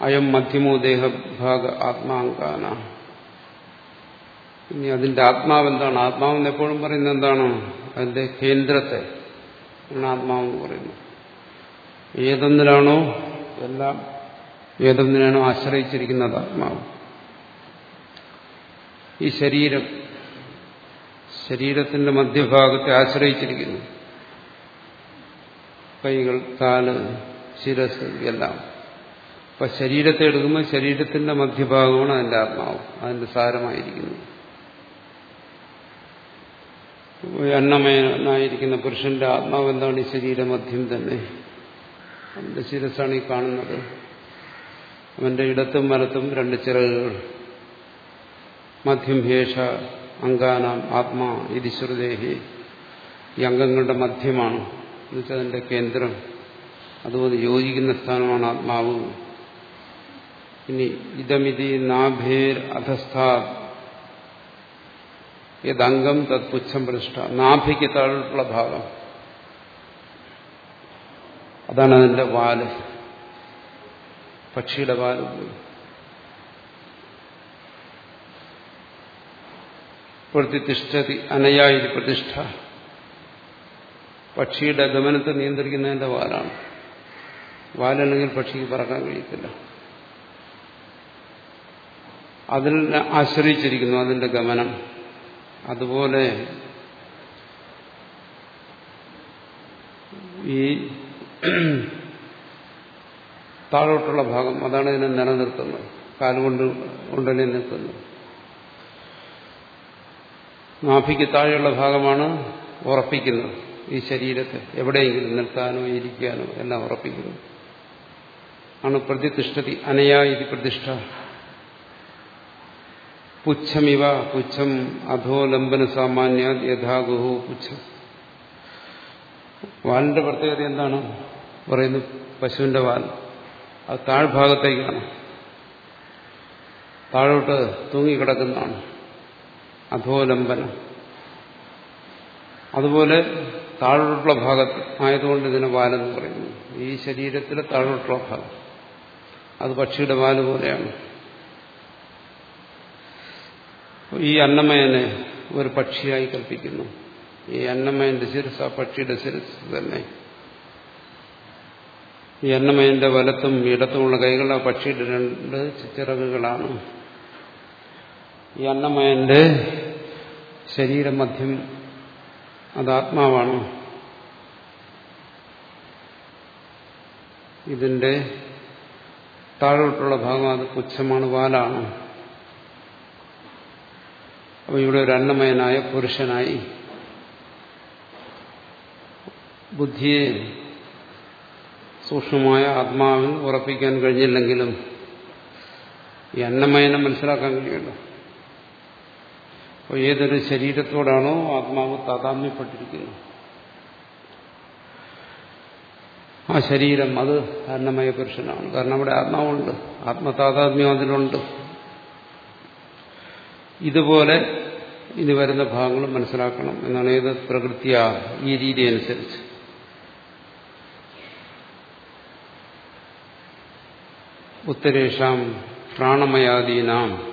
അയം മധ്യമോ ദേഹഭാഗ ആത്മാങ്കാന. ഇനി അതിന്റെ ആത്മാവ് എന്താണ്? ആത്മാവെന്ന് എപ്പോഴും പറയുന്നത് എന്താണ്? അതിന്റെ കേന്ദ്രത്തെ ആത്മാവെന്ന് പറയുന്നത്. ഏതൊന്നിലാണോ എല്ലാം ഏതൊന്നിനാണോ ആശ്രയിച്ചിരിക്കുന്നത് ആത്മാവ്. ഈ ശരീരം ശരീരത്തിന്റെ മധ്യഭാഗത്തെ ആശ്രയിച്ചിരിക്കുന്നു. കൈകൾ കാൽ ശിരസ് എല്ലാം. അപ്പൊ ശരീരത്തെ എടുക്കുമ്പോൾ ശരീരത്തിന്റെ മധ്യഭാഗമാണ് അതിന്റെ ആത്മാവ്. അതിന്റെ സാരമായിരിക്കുന്നത് അന്നമയനായിരിക്കുന്ന പുരുഷന്റെ ആത്മാവ് എന്താണ് ഈ ശരീരമധ്യം തന്നെ? അവന്റെ ശിരസാണ് ഈ കാണുന്നത്. അവന്റെ ഇടത്തും വലത്തും രണ്ട് ചിറകുകൾ. മധ്യം ഭേഷ അങ്കാനാം ആത്മാ ഇതിശ്രുദേഹി ഈ അംഗങ്ങളുടെ മധ്യമാണ്. എന്നുവെച്ചാൽ അതിന്റെ കേന്ദ്രം. അതുപോലെ യോജിക്കുന്ന സ്ഥാനമാണ് ആത്മാവ്. ഇനി ഇതമിതി നാഭേർ അധസ്ഥാ യദംഗം തത് പുച്ഛം പ്രതിഷ്ഠ. നാഭിക്ക് താഴെയുള്ള ഭാഗം. അതാണ് അതിന്റെ വാൽ. പക്ഷിയുടെ വാൽ. പ്രതിഷ്ഠതി അനയായി പ്രതിഷ്ഠ. പക്ഷിയുടെ ഗമനത്തെ നിയന്ത്രിക്കുന്നതിന്റെ വാലാണ്. വാലല്ലെങ്കിൽ പക്ഷിക്ക് പറക്കാൻ കഴിയത്തില്ല. അതിൽ ആശ്രയിച്ചിരിക്കുന്നു അതിന്റെ ഗമനം. അതുപോലെ ഈ താഴോട്ടുള്ള ഭാഗം അതാണ് ഇതിനെ നിലനിർത്തുന്നത്. കാലുകൊണ്ട് കൊണ്ടനെ നിൽക്കുന്നത് നാഭിക്ക് താഴെയുള്ള ഭാഗമാണ് ഉറപ്പിക്കുന്നത്. ഈ ശരീരത്തെ എവിടെയെങ്കിലും നിർത്താനോ ഇരിക്കാനോ എല്ലാം ഉറപ്പിക്കുന്നു ആണ് പ്രതിഷ്ഠതി അനയാ പ്രതിഷ്ഠ. പുച്ഛമിവ പുച്ഛം അധോലംബന സാമാന്യ യഥാഗുഹു പുച്ഛം. വാലിന്റെ പ്രത്യേകത എന്താണ്? പറയുന്നു പശുവിന്റെ വാൽ. അത് താഴ്ഭാഗത്തേക്കാണ്. താഴോട്ട് തൂങ്ങിക്കിടക്കുന്നതാണ്. അധോലംബനം. അതുപോലെ താഴോട്ടുള്ള ഭാഗത്ത് ആയതുകൊണ്ട് ഇതിനെ വാലെന്ന് പറയുന്നു. ഈ ശരീരത്തിലെ താഴോട്ടുള്ള ഭാഗം. അത് പക്ഷിയുടെ വാൽ പോലെയാണ്. ഈ അന്നമയനെ ഒരു പക്ഷിയായി കൽപ്പിക്കുന്നു. ഈ അന്നമയന്റെ ശിരസ് ആ പക്ഷിയുടെ ശിരസ് തന്നെ. ഈ അന്നമയന്റെ വലത്തും ഇടത്തുമുള്ള കൈകൾ ആ പക്ഷിയുടെ രണ്ട് ചിറകുകളാണ് ഈ അന്നമയന്റെ ശരീരമധ്യം അത് ആത്മാവാണ്. ഇതിന്റെ താഴോട്ടുള്ള ഭാഗം അത് പുച്ഛമാണ് വാലാണ്. അപ്പോൾ ഇവിടെ ഒരു അന്നമയനായ പുരുഷനായി ബുദ്ധിയെ സൂക്ഷ്മമായ ആത്മാവിൽ ഉറപ്പിക്കാൻ കഴിഞ്ഞില്ലെങ്കിലും ഈ അന്നമയനെ മനസ്സിലാക്കാൻ കഴിയുമല്ലോ. അപ്പോൾ ഏതൊരു ശരീരത്തോടാണോ ആത്മാവ് താതാമ്യപ്പെട്ടിരിക്കുന്നത്. ആ ശരീരം അത് അന്നമയ പുരുഷനാണ്. കാരണം അവിടെ ആത്മാവുണ്ട്. ആത്മതാതാത്മ്യം അതിലുണ്ട്. ഇതുപോലെ ഇനി വരുന്ന ഭാഗങ്ങൾ മനസ്സിലാക്കണം എന്നാണ് ഏത് പ്രകൃതിയ ഈ രീതി അനുസരിച്ച്. ഉത്തരേഷാം പ്രാണമയാദീനാം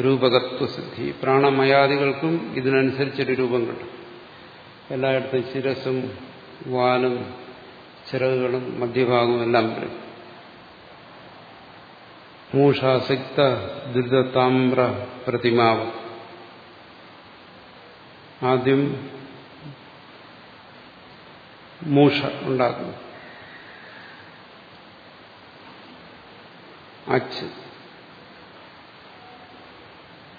രൂപകത്വസിദ്ധി. പ്രാണമയാദികൾക്കും ഇതിനനുസരിച്ചൊരു രൂപം കിട്ടും. എല്ലായിടത്തും ശിരസും വാലും ചിറകുകളും മധ്യഭാഗവും എല്ലാം വരും. മൂഷാസക്ത ദുരിതതാമ്ര പ്രതിമാവ് ആദ്യം മൂഷ ഉണ്ടാക്കുന്നു അച്ച്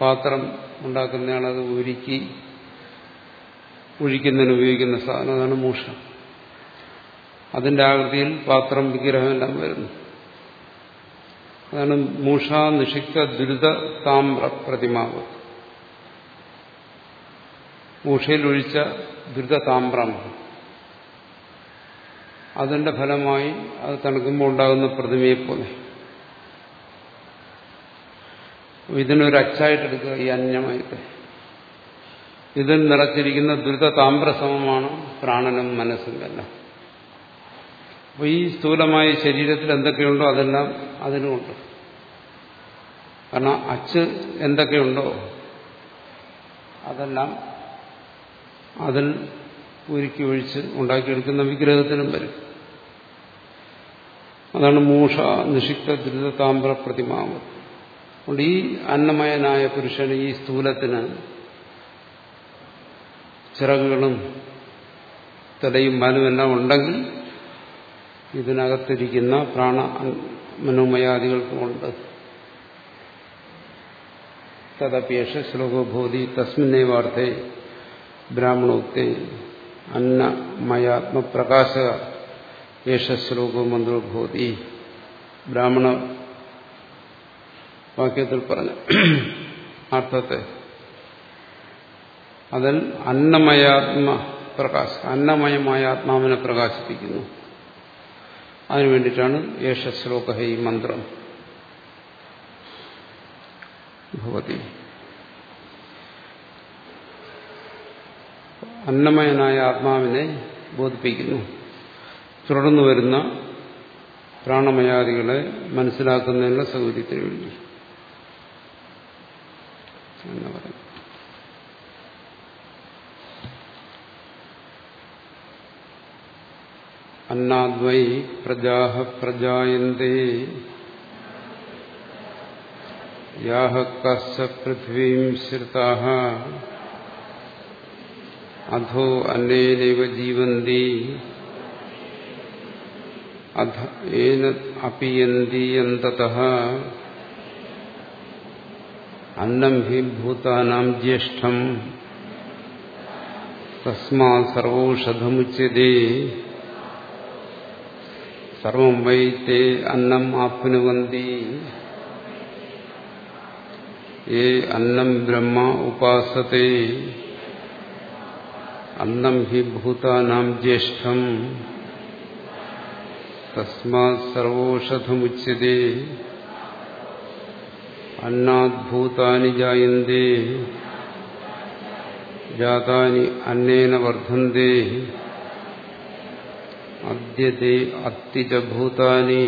പാത്രം ഉണ്ടാക്കുന്നയാളത് ഉരുക്കി ഒഴിക്കുന്നതിന് ഉപയോഗിക്കുന്ന സാധനം അതാണ് മൂഷ അതിന്റെ ആകൃതിയിൽ പാത്രം വിഗ്രഹം എല്ലാം വരുന്നു അതാണ് മൂഷ നിഷിക്ത ദുരിത താമ്ര പ്രതിമാവ്. മൂഷയിൽ ഒഴിച്ച ദുരിത താമ്രം അതിന്റെ ഫലമായി അത് തണുക്കുമ്പോൾ ഉണ്ടാകുന്ന പ്രതിമയെ പോലെ ഇതിനൊരു അച്ചായിട്ടെടുക്കുക ഈ അന്യമായിട്ട്. ഇതിൽ നിറച്ചിരിക്കുന്ന ദുരിത താമ്രസമമാണ് പ്രാണനും മനസ്സും എല്ലാം. അപ്പോൾ ഈ സ്ഥൂലമായ ശരീരത്തിൽ എന്തൊക്കെയുണ്ടോ അതെല്ലാം അതിനുമുണ്ട് കാരണം അച്ച് എന്തൊക്കെയുണ്ടോ അതെല്ലാം അതിൽ ഉരുക്കി ഒഴിച്ച് ഉണ്ടാക്കിയെടുക്കുന്ന വിഗ്രഹത്തിനും വരും. അതാണ് മൂഷ നിഷിക്ത ദുരിത താമ്ര പ്രതിമാവ്. അതുകൊണ്ട് ഈ അന്നമയനായ പുരുഷന് ഈ സ്ഥൂലത്തിന് ചിറകുകളും തലയും മാനുമെല്ലാം ഉണ്ടെങ്കിൽ ഇതിനകത്തിരിക്കുന്ന പ്രാണ മനോമയാദികൾക്കുമുണ്ട് തദപ്യേഷ ശ്ലോകോഭൂതി തസ്മിന്നേവാർത്ഥേ ബ്രാഹ്മണോക്തി അന്നമയാത്മപ്രകാശ യേശ ശ്ലോകോ മന്ത്രോഭൂതി ബ്രാഹ്മണ വാക്യത്തിൽ പറഞ്ഞ അർത്ഥത്തെ അതിൽ അന്നമയാത്മ പ്രകാശ അന്നമയമായ ആത്മാവിനെ പ്രകാശിപ്പിക്കുന്നു. അതിനു വേണ്ടിയിട്ടാണ് യേശ ശ്ലോക ഈ മന്ത്രം. ഭവതി. അന്നമയനായ ആത്മാവിനെ ബോധിപ്പിക്കുന്നു. തുടർന്നു വരുന്ന പ്രാണമയാദികളെ മനസ്സിലാക്കുന്നതിനുള്ള സൗകര്യത്തിന് വേണ്ടി അന്നാദ്വൈ പ്രജാ പ്രജായന്തേ യാഹ കസ്സ പൃഥ്വീം ശ്രുതാ അധോ അന്നേനൈവ ജീവന്തി അധ ഏന അപിയന്തി അന്തതഃ അന്നം ഹി ഭൂതാനാം ജ്യേഷ്ഠം തസ്മാ സർവൌഷധമുച്യത്തെ സർവം വൈ തേ അന്നം ആപ്നുവന്തി ഏ അന്നം ബ്രഹ്മ ഉപാസത്തെ അന്നം ഹി ഭൂതാനാം ജ്യേഷ്ഠം തസ്മാത് സർവോഷധമുച്യത്തെ അന്നാദ്ഭൂതാനി ജായന്തേ ജാതാനി അന്നേന വർദ്ധന്തേ അദ്യത്തെ അത്തിച ഭൂതാനി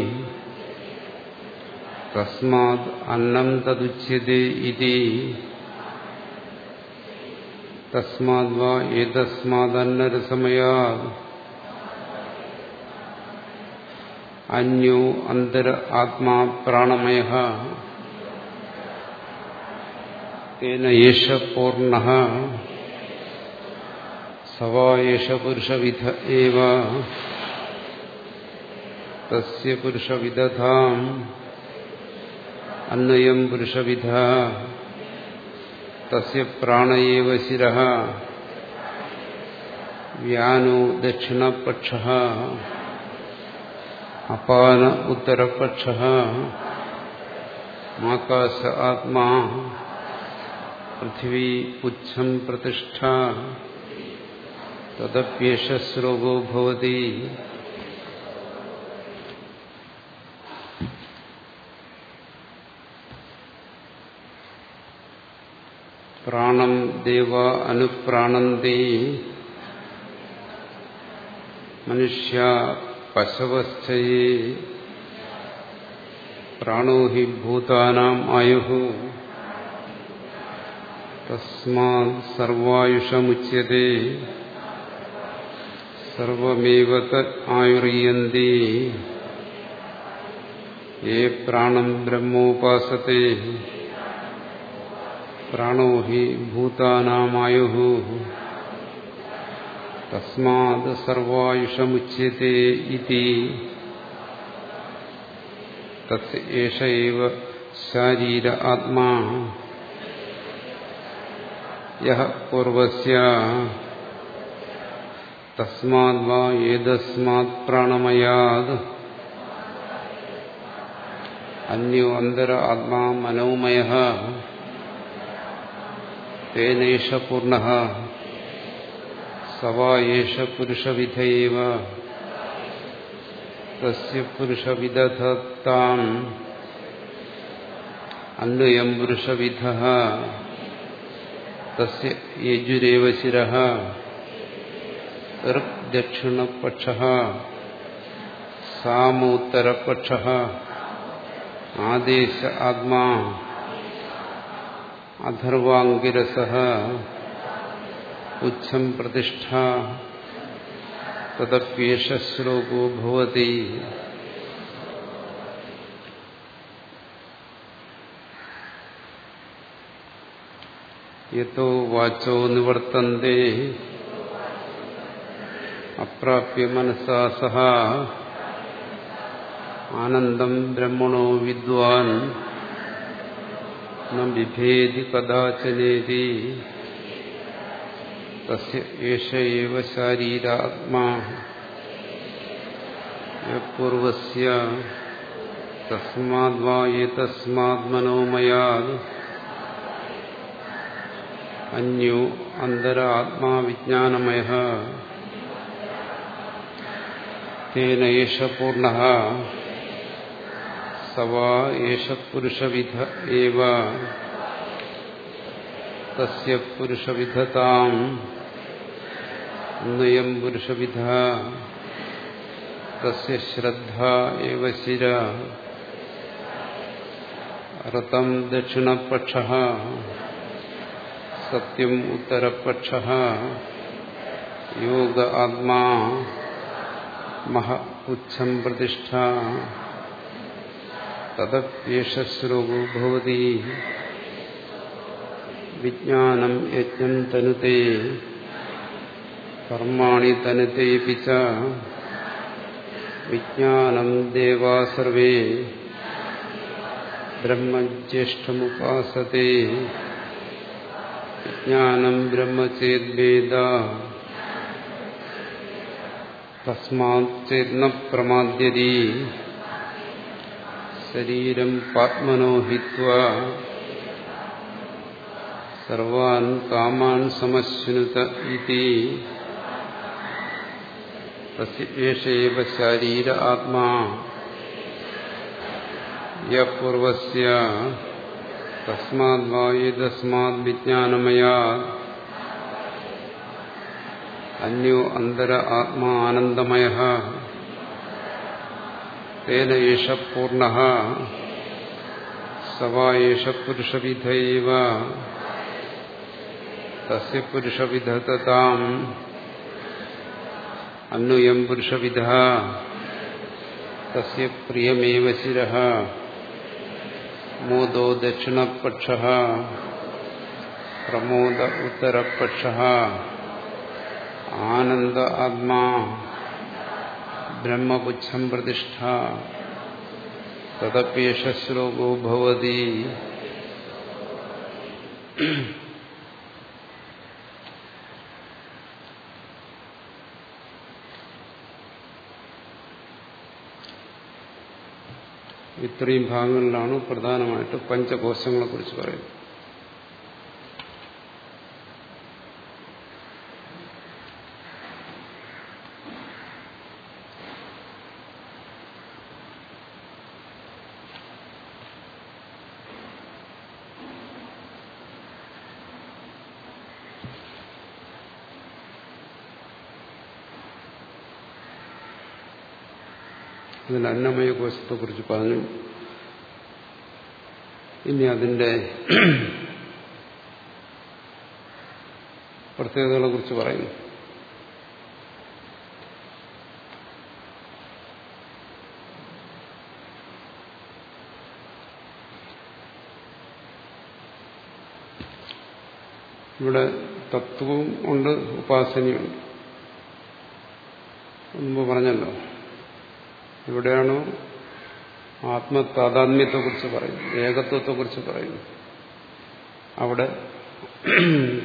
തസ്മാത് അന്നം തദുച്യത്തെ ഇതി തസ്മാത് വാ ഏതസ്മാദന്നരസമയാ അന്യോ അന്തര ആത്മാ പ്രാണമയ തേന യേശ പൂർണ സവാ യേശ പുരുഷവിധ ഏവ തസ്യ പുരുഷവിദധാം അന്വയം പുരുഷവിധ തസ്യ പ്രാണയേവ ശിര വ്യാനോ ദക്ഷിണപക്ഷ അപാന ഉത്തരപക്ഷ ആകാശ ആത്മാ പൃഥിവീ പുച്ഛം പ്രതിഷ്ഠ തദപ്യേഷ ശ്ലോകോ ഭവതി പ്രാണം ദേവ അനുപ്രാണന്തി. മനുഷ്യ പശവസ്ഥയെ. പ്രാണോ ഹി ഭൂതാനാം ആയു. തസ്മാത് സർവായുഷമുച്യത്തെ സർവമേവ ആയുറിയന്തി യേ പ്രാണം ബ്രഹ്മോപാസത്തെ. പ്രാണോ ഹി ഭൂതാനാമായു തസ്മാത് സർവായുഷമുച്യത്തെ ഇതി ഏവ ശാരീര ആത്മാ യഹ പൂർവസ്യ തസ്മാത് വാ ഏതസ്മാത് പ്രാണമയാത് അന്യോ അന്തര ആത്മാ മനോമയ തേനേഷ പൂർണ സവായേഷ പുരുഷവിധൈവ തസ്യ പുരുഷവിദധത്താം അന്വയം പുരുഷവിധ തസ്യ യജുരേവ ശിര ദക്ഷിണപക്ഷ സാമോത്തരപക്ഷ ആദേശ ആത്മാ അഥർവാംഗിരസ ഉച്ഛം പ്രതിഷ്ഠ തദപ്യേഷ ശ്ലോകോ ഭവതി യഥോ വാചോ നിവർത്തന്തേ അപ്രാപ്യ മനസാ സഹ ആനന്ദം ബ്രഹ്മണോ വിദ്വാൻ ന ബിഭേദി കഥാചനേതി. ഏവ ശാരീരാത്മാ. പൂർവസ്യ തസ്മാത് വാ ഏതസ്മാത് അന്യോ അന്തര ആത്മാവിജ്ഞാനമയ തേന പൂർണ സവാ ഏഷ പുരുഷവിധ ഏവ തസ്യ പുരുഷവിധതാം അന്വയം പുരുഷവിധ തസ്യ ശ്രദ്ധ ഏവ ശിര രതം ദക്ഷിണപക്ഷ സത്യം ഉത്തരപക്ഷ യോഗ ആത്മാ മഹ ഉച്ഛം പ്രതിഷ്ഠ തദപ്യേഷ ശ്ലോകോ ഭവതി വിജ്ഞാനം യജ്ഞം തനുതേ കർമാണി തനുതേപി ച വിജ്ഞാനം ദേവാസർവേ ബ്രഹ്മജ്യേഷ്ഠമുപാസത്തെ വിജ്ഞാനം ബ്രഹ്മചേദ്വേദ തസ്മാച്ചേന്ന പ്രമാദ്യതി ശരീരം പാത്മനോ ഹിത്വ സർവാൻ കാമാൻ സമശ്നുത ഇതി. തസ്യേഷേവ ശരീര ആത്മാ. യപൂർവസ്യ തസ്മാത് വായുതസ്മാത് വിജ്ഞാനമയാ. അന്യോ അന്തര ആത്മാ ആനന്ദമയ. തേന ഏഷ പൂർണ സവായേഷ പുരുഷവിധൈവ തസ്യ പുരുഷവിധതാം അന്വയം പുരുഷവിധ തസ്യ പ്രിയമേവ ശിര മോദോ ദക്ഷിണപക്ഷ പ്രമോദ ഉത്തരപക്ഷ ആനന്ദ ആത്മാ ബ്രഹ്മപുച്ഛം പ്രതിഷ്ഠ തദപ്യേഷ ശ്ലോകോ ഭവതി ഇത്രയും ഭാഗങ്ങളിലാണ് പ്രധാനമായിട്ട് പഞ്ചകോശങ്ങളെ കുറിച്ച് പറയുന്നത്. ഇതിൽ അന്നമയ കോശത്തെക്കുറിച്ച് പറഞ്ഞു. ഇനി അതിന്റെ പ്രത്യേകതകളെ കുറിച്ച് പറയുന്നു. ഇവിടെ തത്വവും ഉണ്ട് ഉപാസനയുണ്ട് മുമ്പ് പറഞ്ഞല്ലോ. എവിടെയാണോ ആത്മതാതാത്മ്യത്തെക്കുറിച്ച് പറയുന്നു ഏകത്വത്തെക്കുറിച്ച് പറയുന്നു അവിടെ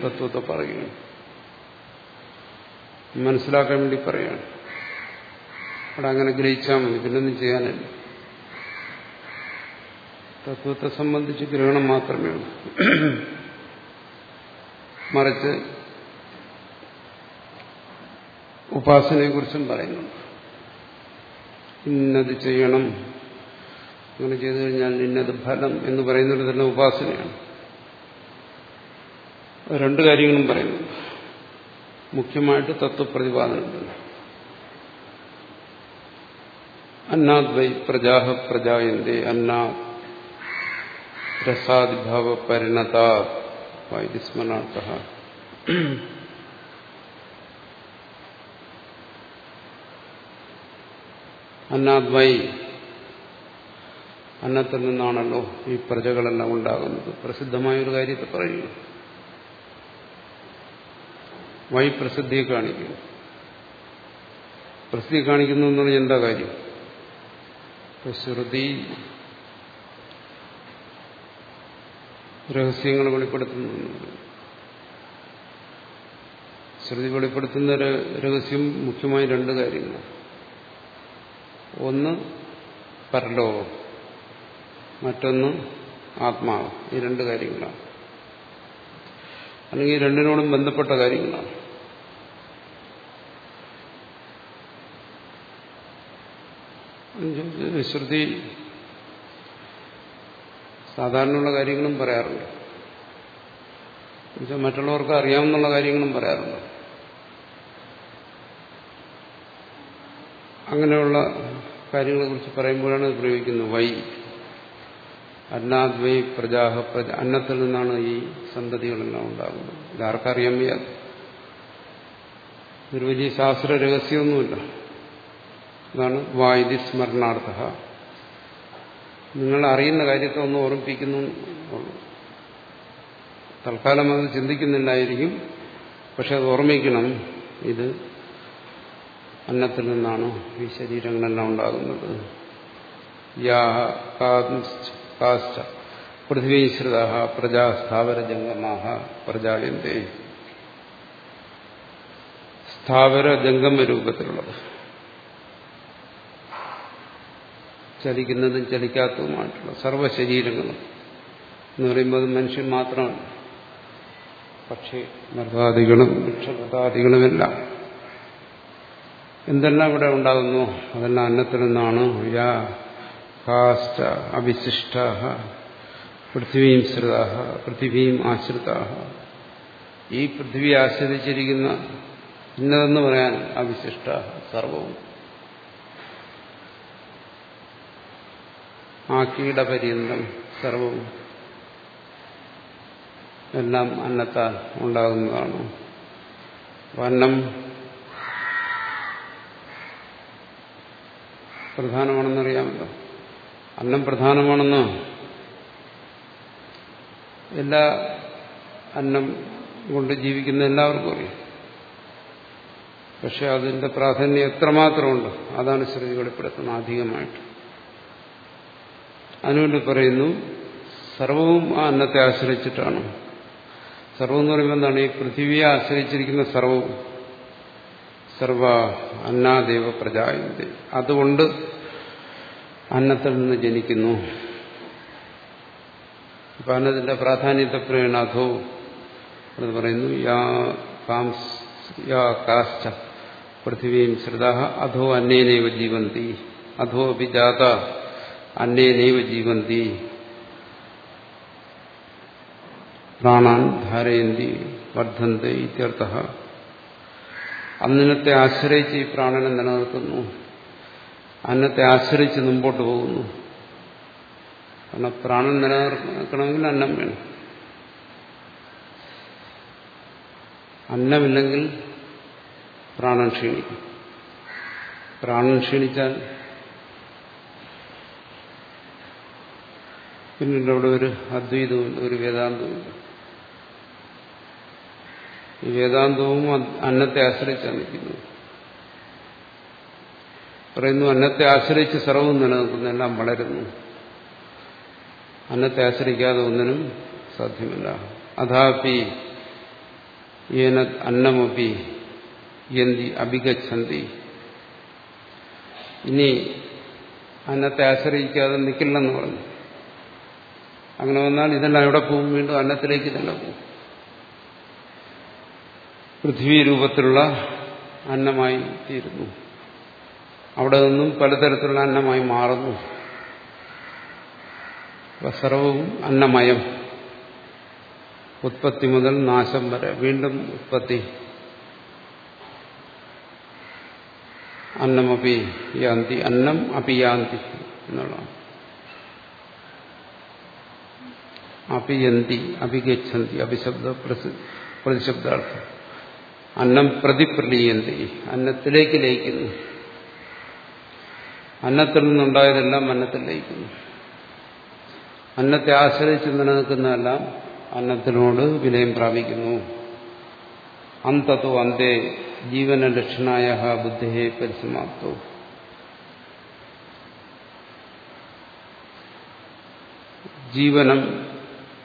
തത്വത്തെ പറയുകയാണ് മനസ്സിലാക്കാൻ വേണ്ടി പറയാണ്. അവിടെ അങ്ങനെ ഗ്രഹിച്ചാൽ മതി പിന്നൊന്നും ചെയ്യാനില്ല. തത്വത്തെ സംബന്ധിച്ച് ഗ്രഹണം മാത്രമേ ഉള്ളൂ. മറിച്ച് ഉപാസനയെക്കുറിച്ചും പറയുന്നുണ്ട്. ഇന്നത് ചെയ്യണം. അങ്ങനെ ചെയ്തു കഴിഞ്ഞാൽ ഇന്നത് ഫലം എന്ന് പറയുന്നത് തന്നെ ഉപാസനയാണ്. രണ്ട് കാര്യങ്ങളും പറയുന്നു. മുഖ്യമായിട്ട് തത്വപ്രതിപാദനമുണ്ട്. അന്നാദ്വൈ പ്രജാഹ പ്രജായന്തേ അന്നാ രസാദിഭാവ പരിണത വൈദിസ്മനാർത്ഥ അന്നാദ്വൈ. അന്നത്തിൽ നിന്നാണല്ലോ ഈ പ്രജകളെല്ലാം ഉണ്ടാകുന്നത്. പ്രസിദ്ധമായ ഒരു കാര്യത്തെ പറയുന്നു. വൈ പ്രസിദ്ധിയെ കാണിക്കുന്നു. പ്രസിദ്ധി കാണിക്കുന്നു എന്ന് പറഞ്ഞാൽ എന്താ കാര്യം? ശ്രുതി രഹസ്യങ്ങൾ വെളിപ്പെടുത്തുന്നു ശ്രുതി വെളിപ്പെടുത്തുന്ന രഹസ്യം മുഖ്യമായി രണ്ട് കാര്യങ്ങളാണ്. ഒന്ന് പരലോകം മറ്റൊന്ന് ആത്മാവ്. ഈ രണ്ട് കാര്യങ്ങളാണ്. അല്ലെങ്കിൽ രണ്ടിനോടും ബന്ധപ്പെട്ട കാര്യങ്ങളാണ്. ശ്രുതി സാധാരണയുള്ള കാര്യങ്ങളും പറയാറുണ്ട്. മറ്റുള്ളവർക്ക് അറിയാവുന്ന കാര്യങ്ങളും പറയാറുണ്ട്. അങ്ങനെയുള്ള കാര്യങ്ങളെ കുറിച്ച് പറയുമ്പോഴാണ് ഇത് പ്രയോഗിക്കുന്നത്. വൈ. അന്നാദ്വൈ പ്രജാഹ പ്രജ അന്നത്തിൽ നിന്നാണ് ഈ സന്തതികളെല്ലാം ഉണ്ടാകുന്നത്. ഇതാർക്കറിയാൻ വയ്യാതെ ഒരു വലിയ ശാസ്ത്ര രഹസ്യമൊന്നുമില്ല. അതാണ് വായുതി സ്മരണാർത്ഥ. നിങ്ങൾ അറിയുന്ന കാര്യത്തെ ഒന്ന് ഓർമ്മിപ്പിക്കുന്നു തൽക്കാലം അത് ചിന്തിക്കുന്നില്ലായിരിക്കും. പക്ഷെ അത് ഓർമ്മിക്കണം. ഇത് അന്നത്തിൽ നിന്നാണ് ഈ ശരീരങ്ങളെല്ലാം ഉണ്ടാകുന്നത്. പൃഥ്വീശ്രിത പ്രജാ സ്ഥാവര ജംഗമാഹ പ്രജായന്തേ സ്ഥാവര ജംഗമ രൂപത്തിലുള്ളത് ചലിക്കുന്നതും ചലിക്കാത്തതുമായിട്ടുള്ള സർവശരീരങ്ങളും എന്ന് പറയുമ്പോൾ മനുഷ്യൻ മാത്രമാണ്. പക്ഷി മൃഗാദികളും വൃക്ഷപതാദികളുമെല്ലാം എന്തെല്ലാം ഇവിടെ ഉണ്ടാകുന്നു? അതെല്ലാം അന്നത്തിൽ നിന്നാണ് യാ കാസ്റ്റ അവിശിഷ്ട പൃഥ്വിയും ശ്രുത പൃഥ്വിയും ആശ്രിത ഈ പൃഥ്വി ആശ്രയിച്ചിരിക്കുന്ന ഇന്നതെന്ന് പറയാൻ അവിശിഷ്ട സർവവും. ആ കീടപര്യന്തം സർവവും എല്ലാം അന്നത്താൽ ഉണ്ടാകുന്നതാണ്. അന്നം പ്രധാനമാണെന്നറിയാമല്ലോ. അന്നം പ്രധാനമാണെന്ന്? എല്ലാ അന്നം കൊണ്ട് ജീവിക്കുന്ന എല്ലാവർക്കും അറിയാം. പക്ഷെ അതിന്റെ പ്രാധാന്യം എത്രമാത്രമുണ്ട്? അതാണ് ശ്രുതി വെളിപ്പെടുത്തുന്നത് അധികമായിട്ട് അതിനുവേണ്ടി പറയുന്നു സർവവും ആ അന്നത്തെ ആശ്രയിച്ചിട്ടാണ്. സർവം എന്ന് പറയുമ്പോൾ എന്താണ്? ഈ പൃഥിവിയെ ആശ്രയിച്ചിരിക്കുന്ന സർവവും. സർവ അന്നാദേവ പ്രജായന്തി. അതുകൊണ്ട് അന്നത്തിൽ നിന്ന് ജനിക്കുന്നു. അപ്പൊ അന്നത്തിന്റെ പ്രാധാന്യത്തെ പ്രേണ അധോ എന്ന് പറയുന്നു പൃഥിവീം ശ്രുത അധോ അന്നേനൈവ ജീവന്തി അധോ അഭിജാത അന്നേനൈവ ജീവന്തി. പ്രാണാൻ ധാരയന്തി വർദ്ധന്തി ഇത്യർത്ഥ അന്നത്തെ ആശ്രയിച്ച് ഈ പ്രാണനെ നിലനിർത്തുന്നു. അന്നത്തെ ആശ്രയിച്ച് മുമ്പോട്ട് പോകുന്നു. കാരണം പ്രാണൻ നിലനിർത്തണമെങ്കിൽ അന്നം വേണം. അന്നമില്ലെങ്കിൽ പ്രാണൻ ക്ഷീണിക്കും. പ്രാണൻ ക്ഷീണിച്ചാൽ പിന്നെ അവിടെ ഒരു അദ്വൈതവും ഒരു വേദാന്തവുമില്ല. ഈ വേദാന്തവും അന്നത്തെ ആശ്രയിച്ചാണ് നിൽക്കുന്നത്. പറയുന്നു അന്നത്തെ ആശ്രയിച്ച് സർവം നിലനിൽക്കുന്ന എല്ലാം വളരുന്നു. അന്നത്തെ ആശ്രയിക്കാതെ ഒന്നിനും സാധ്യമല്ല. അഥാപി അന്നമപി യന്തി അഭിഗച്ഛന്തി. ഇനി അന്നത്തെ ആശ്രയിക്കാതെ നിൽക്കില്ലെന്ന് പറഞ്ഞു. അങ്ങനെ വന്നാൽ ഇതെല്ലാം എവിടെ പോകും? വീണ്ടും അന്നത്തിലേക്ക് തന്നെ പോകും. പൃഥ്വി രൂപത്തിലുള്ള അന്നമായി തീരുന്നു. അവിടെ നിന്നും പലതരത്തിലുള്ള അന്നമായി മാറുന്നു. സർവവും അന്നമയം. ഉത്പത്തി മുതൽ നാശം വരെ വീണ്ടും ഉത്പത്തി. അന്നമപി യാന്തി അന്നം അപിയാന്തി എന്നുള്ളതാണ്. അപിയന്തി അഭിഗച്ഛന്തി അഭിശബ്ദ പ്രതിശബ്ദാർത്ഥം. അന്നം പ്രതിപ്രണീയന്തി അന്നത്തിലേക്ക് ലയിക്കുന്നു. അന്നത്തിൽ നിന്നുണ്ടായതെല്ലാം അന്നത്തിൽ ലയിക്കുന്നു. അന്നത്തെ ആശ്രയിച്ച് നിലനിൽക്കുന്നതെല്ലാം അന്നത്തിനോട് വിലയം പ്രാപിക്കുന്നു. അന്തത്തോ അന്തേ ജീവന ലക്ഷണായ ബുദ്ധേ പരിസമാപ്തു. ജീവനം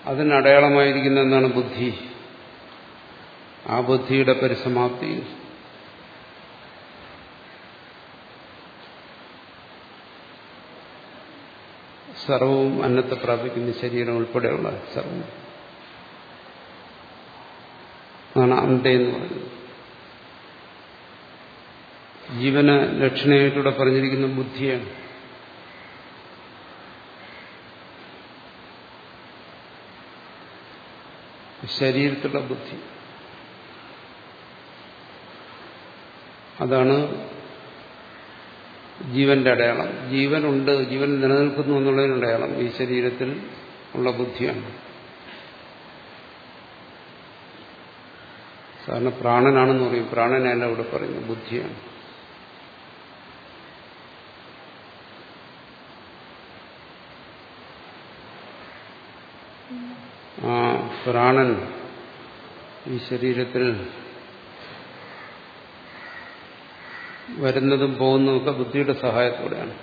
അതിനടയാളമായിരിക്കുന്ന എന്താണ് ബുദ്ധി. ആ ബുദ്ധിയുടെ പരിസമാപ്തി. സർവവും അന്നത്തെ പ്രാപിക്കുന്ന ശരീരം ഉൾപ്പെടെയുള്ള സർവം. അതാണ് അന്ത എന്ന് പറയുന്നത്. ജീവന ലക്ഷണയായിട്ടൂടെ പറഞ്ഞിരിക്കുന്ന ബുദ്ധിയാണ്. ശരീരത്തിലുള്ള ബുദ്ധി. അതാണ് ജീവന്റെ അടയാളം. ജീവനുണ്ട് ജീവൻ നിലനിൽക്കുന്നു എന്നുള്ളതിന് അടയാളം. ഈ ശരീരത്തിൽ ഉള്ള ബുദ്ധിയാണ്. സാധാരണ പ്രാണനാണെന്ന് പറയും. പ്രാണനല്ല ഇവിടെ പറയുന്നു ബുദ്ധിയാണ്. ആ പ്രാണൻ ഈ ശരീരത്തിൽ വരുന്നതും പോകുന്നതുമൊക്കെ ബുദ്ധിയുടെ സഹായത്തോടെയാണ്.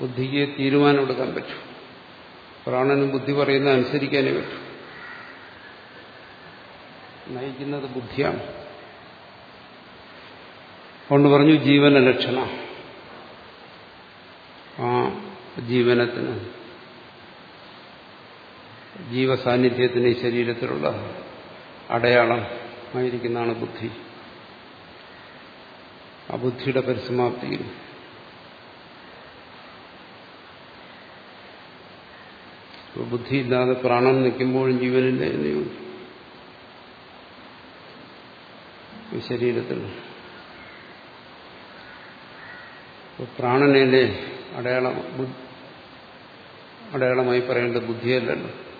ബുദ്ധിക്ക് തീരുമാനമെടുക്കാൻ പറ്റും. പ്രാണനും ബുദ്ധി പറയുന്ന അനുസരിക്കാനേ പറ്റും. നയിക്കുന്നത് ബുദ്ധിയാണ്. അതുകൊണ്ട് പറഞ്ഞു ജീവന ലക്ഷണ. ആ ജീവനത്തിന് ജീവസാന്നിധ്യത്തിന് ഈ ശരീരത്തിലുള്ള അടയാളം ആയിരിക്കുന്നതാണ് ബുദ്ധി. ആ ബുദ്ധിയുടെ പരിസമാപ്തിയിൽ. ബുദ്ധിയില്ലാതെ പ്രാണൻ നിൽക്കുമ്പോഴും ജീവനില്ല എന്ന് ശരീരത്തിൽ. പ്രാണനെ അടയാളം അടയാളമായി പറയേണ്ടത് ബുദ്ധിയല്ലല്ലോ.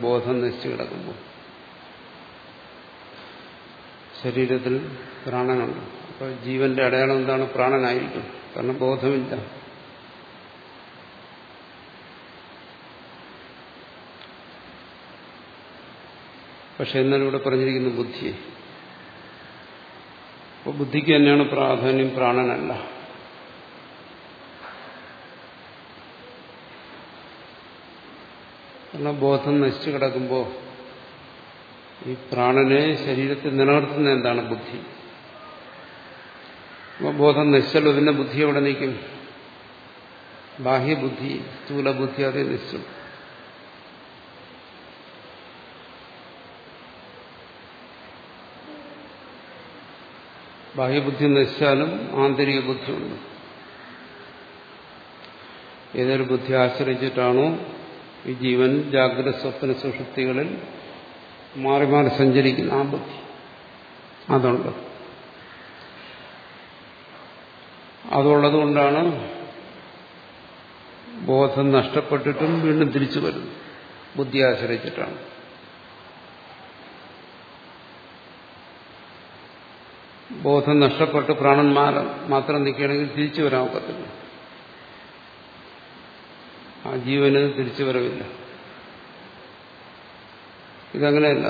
ബോധം നശിച്ചു കിടക്കുമ്പോൾ. ശരീരത്തിൽ പ്രാണനുണ്ട്. അപ്പോൾ ജീവന്റെ അടയാളം എന്താണ്? പ്രാണനായിരിക്കും. കാരണം ബോധമില്ല. പക്ഷെ എന്നാലും ഇവിടെ പറഞ്ഞിരിക്കുന്ന ബുദ്ധിയെ അപ്പോൾ ബുദ്ധിക്ക് തന്നെയാണ് പ്രാധാന്യം പ്രാണനല്ല. കാരണം ബോധം നശിച്ചു കിടക്കുമ്പോൾ ഈ പ്രാണനെ ശരീരത്തിൽ നിലനിർത്തുന്ന എന്താണ് ബുദ്ധി? അപ്പോൾ ബോധം നശിച്ചല്ലോ പിന്നെ ബുദ്ധി എവിടെ നിൽക്കും? ബാഹ്യബുദ്ധി സ്ഥൂലബുദ്ധി അതേ നശിച്ചു ബാഹ്യബുദ്ധി നശിച്ചാലും ആന്തരിക ബുദ്ധിയുണ്ട് ഏതൊരു ബുദ്ധി ആശ്രയിച്ചിട്ടാണോ ഈ ജീവൻ ജാഗ്രത സ്വപ്ന സുഷുപ്തികളിൽ മാറി മാറി സഞ്ചരിക്കുന്ന ആ ബുദ്ധി. അതുണ്ട്. അതുള്ളത് കൊണ്ടാണ് ബോധം നഷ്ടപ്പെട്ടിട്ടും വീണ്ടും തിരിച്ചു വരുന്നത്. ബുദ്ധി ആശ്രയിച്ചിട്ടാണ്. ബോധം നഷ്ടപ്പെട്ട് പ്രാണന്മാർ മാത്രം നിൽക്കുകയാണെങ്കിൽ തിരിച്ചു വരാൻ ഒക്കത്തില്ല. ആ ജീവന് തിരിച്ചു വരവില്ല. ഇതങ്ങനെയല്ല.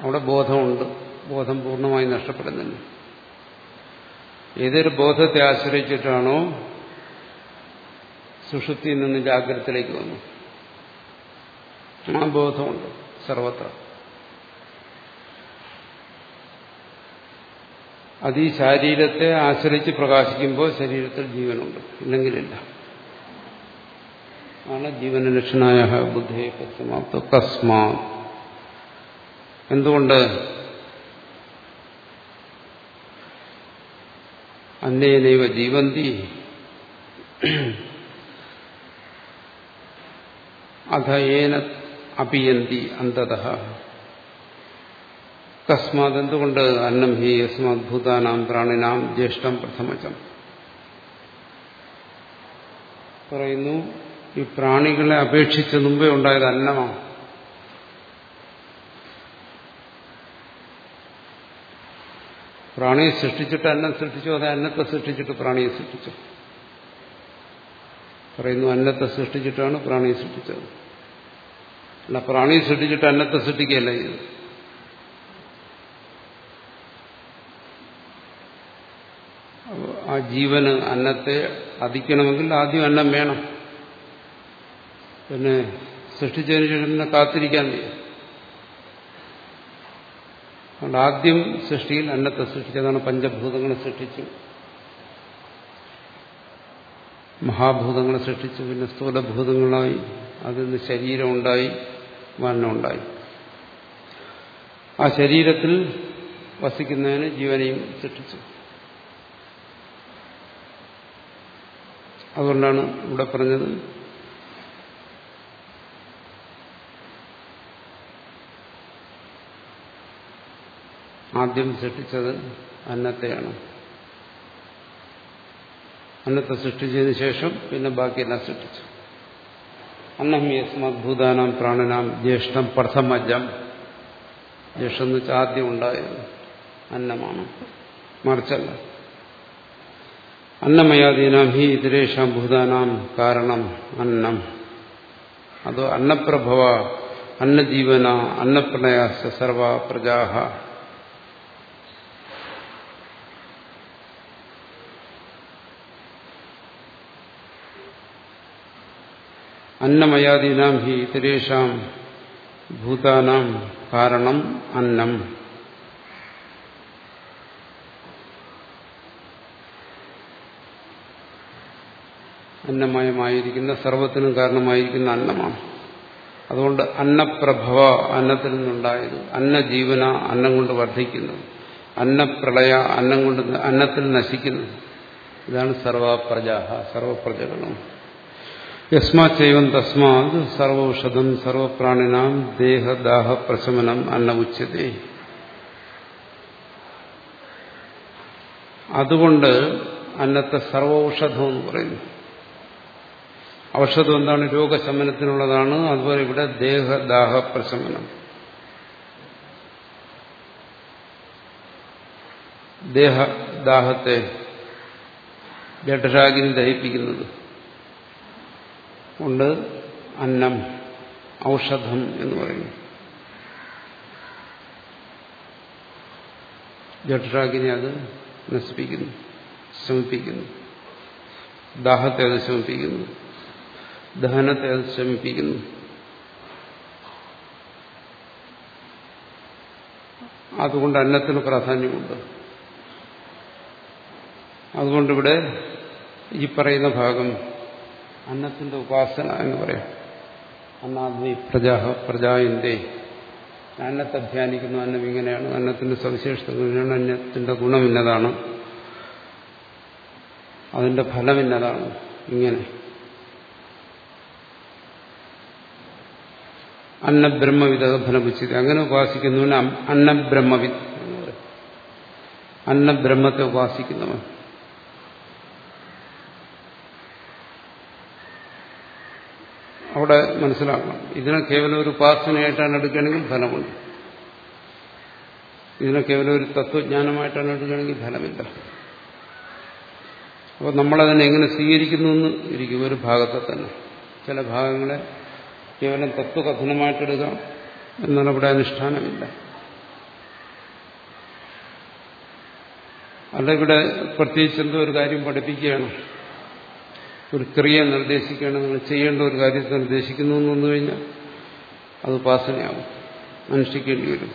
അവിടെ ബോധമുണ്ട്. ബോധം പൂർണമായി നഷ്ടപ്പെടുന്നില്ല ഏതൊരു ബോധത്തെ ആശ്രയിച്ചിട്ടാണോ സുഷുപ്തിയിൽ നിന്ന് ജാഗ്രതത്തിലേക്ക് വന്നു. ആ ബോധമുണ്ട് സർവത്ര. അത് ഈ ശരീരത്തെ ആശ്രയിച്ച് പ്രകാശിക്കുമ്പോൾ ശരീരത്തിൽ ജീവനുണ്ട്. ഇല്ലെങ്കിലില്ല. ആണ് ജീവനലക്ഷണായ ബുദ്ധേ സമാപ്ത കസ്മാ എന്തുകൊണ്ട്? അന്നേനൈവ ജീവന്തി. അധ ഏന അപിയന്തി അന്തത. കസ്മാത് എന്തുകൊണ്ട്? അന്നം ഹി യസ്മാത് ഭൂതാനാം പ്രാണിനാം ജ്യേഷ്ഠം പ്രഥമജം. പറയുന്നു ഈ പ്രാണികളെ അപേക്ഷിച്ച് മുമ്പേ ഉണ്ടായത് അന്നമാണ്. പ്രാണിയെ സൃഷ്ടിച്ചിട്ട് അന്നം സൃഷ്ടിച്ചു അതെ അന്നത്തെ സൃഷ്ടിച്ചിട്ട് പ്രാണിയെ സൃഷ്ടിച്ചു? പറയുന്നു അന്നത്തെ സൃഷ്ടിച്ചിട്ടാണ് പ്രാണിയെ സൃഷ്ടിച്ചത്. അല്ല പ്രാണിയെ സൃഷ്ടിച്ചിട്ട് അന്നത്തെ സൃഷ്ടിക്കുകയല്ല ഇത് ആ ജീവന് അന്നത്തെ അതിക്കണമെങ്കിൽ ആദ്യം അന്നം വേണം. പിന്നെ സൃഷ്ടിച്ചതിന് ശേഷം പിന്നെ കാത്തിരിക്കാൻ അതുകൊണ്ട് ആദ്യം സൃഷ്ടിയിൽ അന്നത്തെ സൃഷ്ടിച്ചതാണ് പഞ്ചഭൂതങ്ങളെ സൃഷ്ടിച്ചു. മഹാഭൂതങ്ങളെ സൃഷ്ടിച്ചു പിന്നെ സ്ഥൂലഭൂതങ്ങളായി അതിൽ നിന്ന് ശരീരമുണ്ടായി മരണമുണ്ടായി ആ ശരീരത്തിൽ വസിക്കുന്നതിന് ജീവനെയും സൃഷ്ടിച്ചു. അതുകൊണ്ടാണ് ഇവിടെ പറഞ്ഞത് ആദ്യം സൃഷ്ടിച്ചത് അന്നത്തെയാണ്. അന്നത്തെ സൃഷ്ടിച്ചതിന് ശേഷം പിന്നെ ബാക്കിയെല്ലാം സൃഷ്ടിച്ചു. അന്നം യസ്മദ്ഭൂതാനാം പ്രാണനാം ജ്യേഷ്ഠം പ്രഥമജം. ജ്യേഷ്ഠം എന്ന് വെച്ചാൽ ആദ്യം ഉണ്ടായത് അന്നമാണ്. മറിച്ചല്ല. അന്നമയാദീനാം ഹി ഇതരേഷാം ഭൂതാനാം കാരണം അന്നം. അതോ അന്നപ്രഭവ അന്നജീവന അന്നപ്രണയാസ സർവ പ്രജാഹ. അന്നമയാദീനാം ഹി ഇതരേഷാം ഭൂതാനാം കാരണം അന്നം. അന്നമയമായിരിക്കുന്ന സർവത്തിനും കാരണമായിരിക്കുന്ന അന്നമാണ്. അതുകൊണ്ട് അന്നപ്രഭവ അന്നത്തിൽ നിന്നുണ്ടായത് അന്നജീവന അന്നം കൊണ്ട് വർദ്ധിക്കുന്നു. അന്നപ്രളയ അന്നം കൊണ്ട് അന്നത്തിൽ നശിക്കുന്നു. ഇതാണ് സർവപ്രജ സർവപ്രജകളും. യസ്മാച്ചൈവം തസ്മാത് സർവൌഷധം സർവപ്രാണിനാം ദേഹദാഹ പ്രശമനം അന്ന ഉച്ചതേ അതുകൊണ്ട് അന്നത്തെ സർവൌഷധം എന്ന് പറയുന്നു. ഔഷധം എന്താണ്? രോഗശമനത്തിനുള്ളതാണ്. അതുപോലെ ഇവിടെ ദേഹദാഹ പ്രശമനം. ദേഹദാഹത്തെ ജഠരാഗിനി ദഹിപ്പിക്കുന്നത്. ഉണ്ട്. അന്നം ഔഷധം എന്ന് പറയുന്നു. ജഠരാഗിനെ അത് നശിപ്പിക്കുന്നു ശമിപ്പിക്കുന്നു. ദാഹത്തെ അത് ശമിപ്പിക്കുന്നു. ദഹനത്തെ അത് ശമിപ്പിക്കുന്നു. അതുകൊണ്ട് അന്നത്തിന് പ്രാധാന്യമുണ്ട്. അതുകൊണ്ടിവിടെ ഈ പറയുന്ന ഭാഗം അന്നത്തിന്റെ ഉപാസന എന്ന് പറയാം. അന്നാദ്മി പ്രജാ പ്രജായന്തേ. അന്നത്തെ ധ്യാനിക്കുന്നു അന്നം ഇങ്ങനെയാണ്. അന്നത്തിന്റെ സവിശേഷത അന്നത്തിന്റെ ഗുണം ഇന്നതാണ് അതിന്റെ ഫലം ഇന്നതാണ് ഇങ്ങനെ. അന്നബ്രഹ്മവിധ ഫലമുച്ചിത്. അങ്ങനെ ഉപാസിക്കുന്നവന് അന്നബ്രഹ്മവിദ് എന്ന് പറയും. അന്നബ്രഹ്മത്തെ ഉപാസിക്കുന്നവൻ. അവിടെ മനസ്സിലാക്കണം. ഇതിനെ കേവലം ഒരു ഉപാസനയായിട്ടാണ് എടുക്കുകയാണെങ്കിൽ ഫലമുണ്ട്. ഇതിനെ കേവലം ഒരു തത്വജ്ഞാനമായിട്ടാണ് എടുക്കുകയാണെങ്കിൽ ഫലമില്ല. അപ്പോൾ നമ്മളതിനെ എങ്ങനെ സ്വീകരിക്കുന്നു എന്ന് ഇരിക്കും ഒരു ഭാഗത്തെ തന്നെ. ചില ഭാഗങ്ങളെ കേവലം തത്വകഥനമായിട്ടെടുക്കാം എന്നാൽ അവിടെ അനുഷ്ഠാനമില്ല. അല്ല ഇവിടെ പ്രത്യേകിച്ച് എന്തോ ഒരു കാര്യം പഠിപ്പിക്കുകയാണ്. ഒരു ക്രിയ നിർദ്ദേശിക്കുകയാണ് നിങ്ങൾ ചെയ്യേണ്ട ഒരു കാര്യത്തെ നിർദ്ദേശിക്കുന്നു എന്ന് വന്നു കഴിഞ്ഞാൽ അത് ഉപാസനയാവും അനുഷ്ഠിക്കേണ്ടി വരും.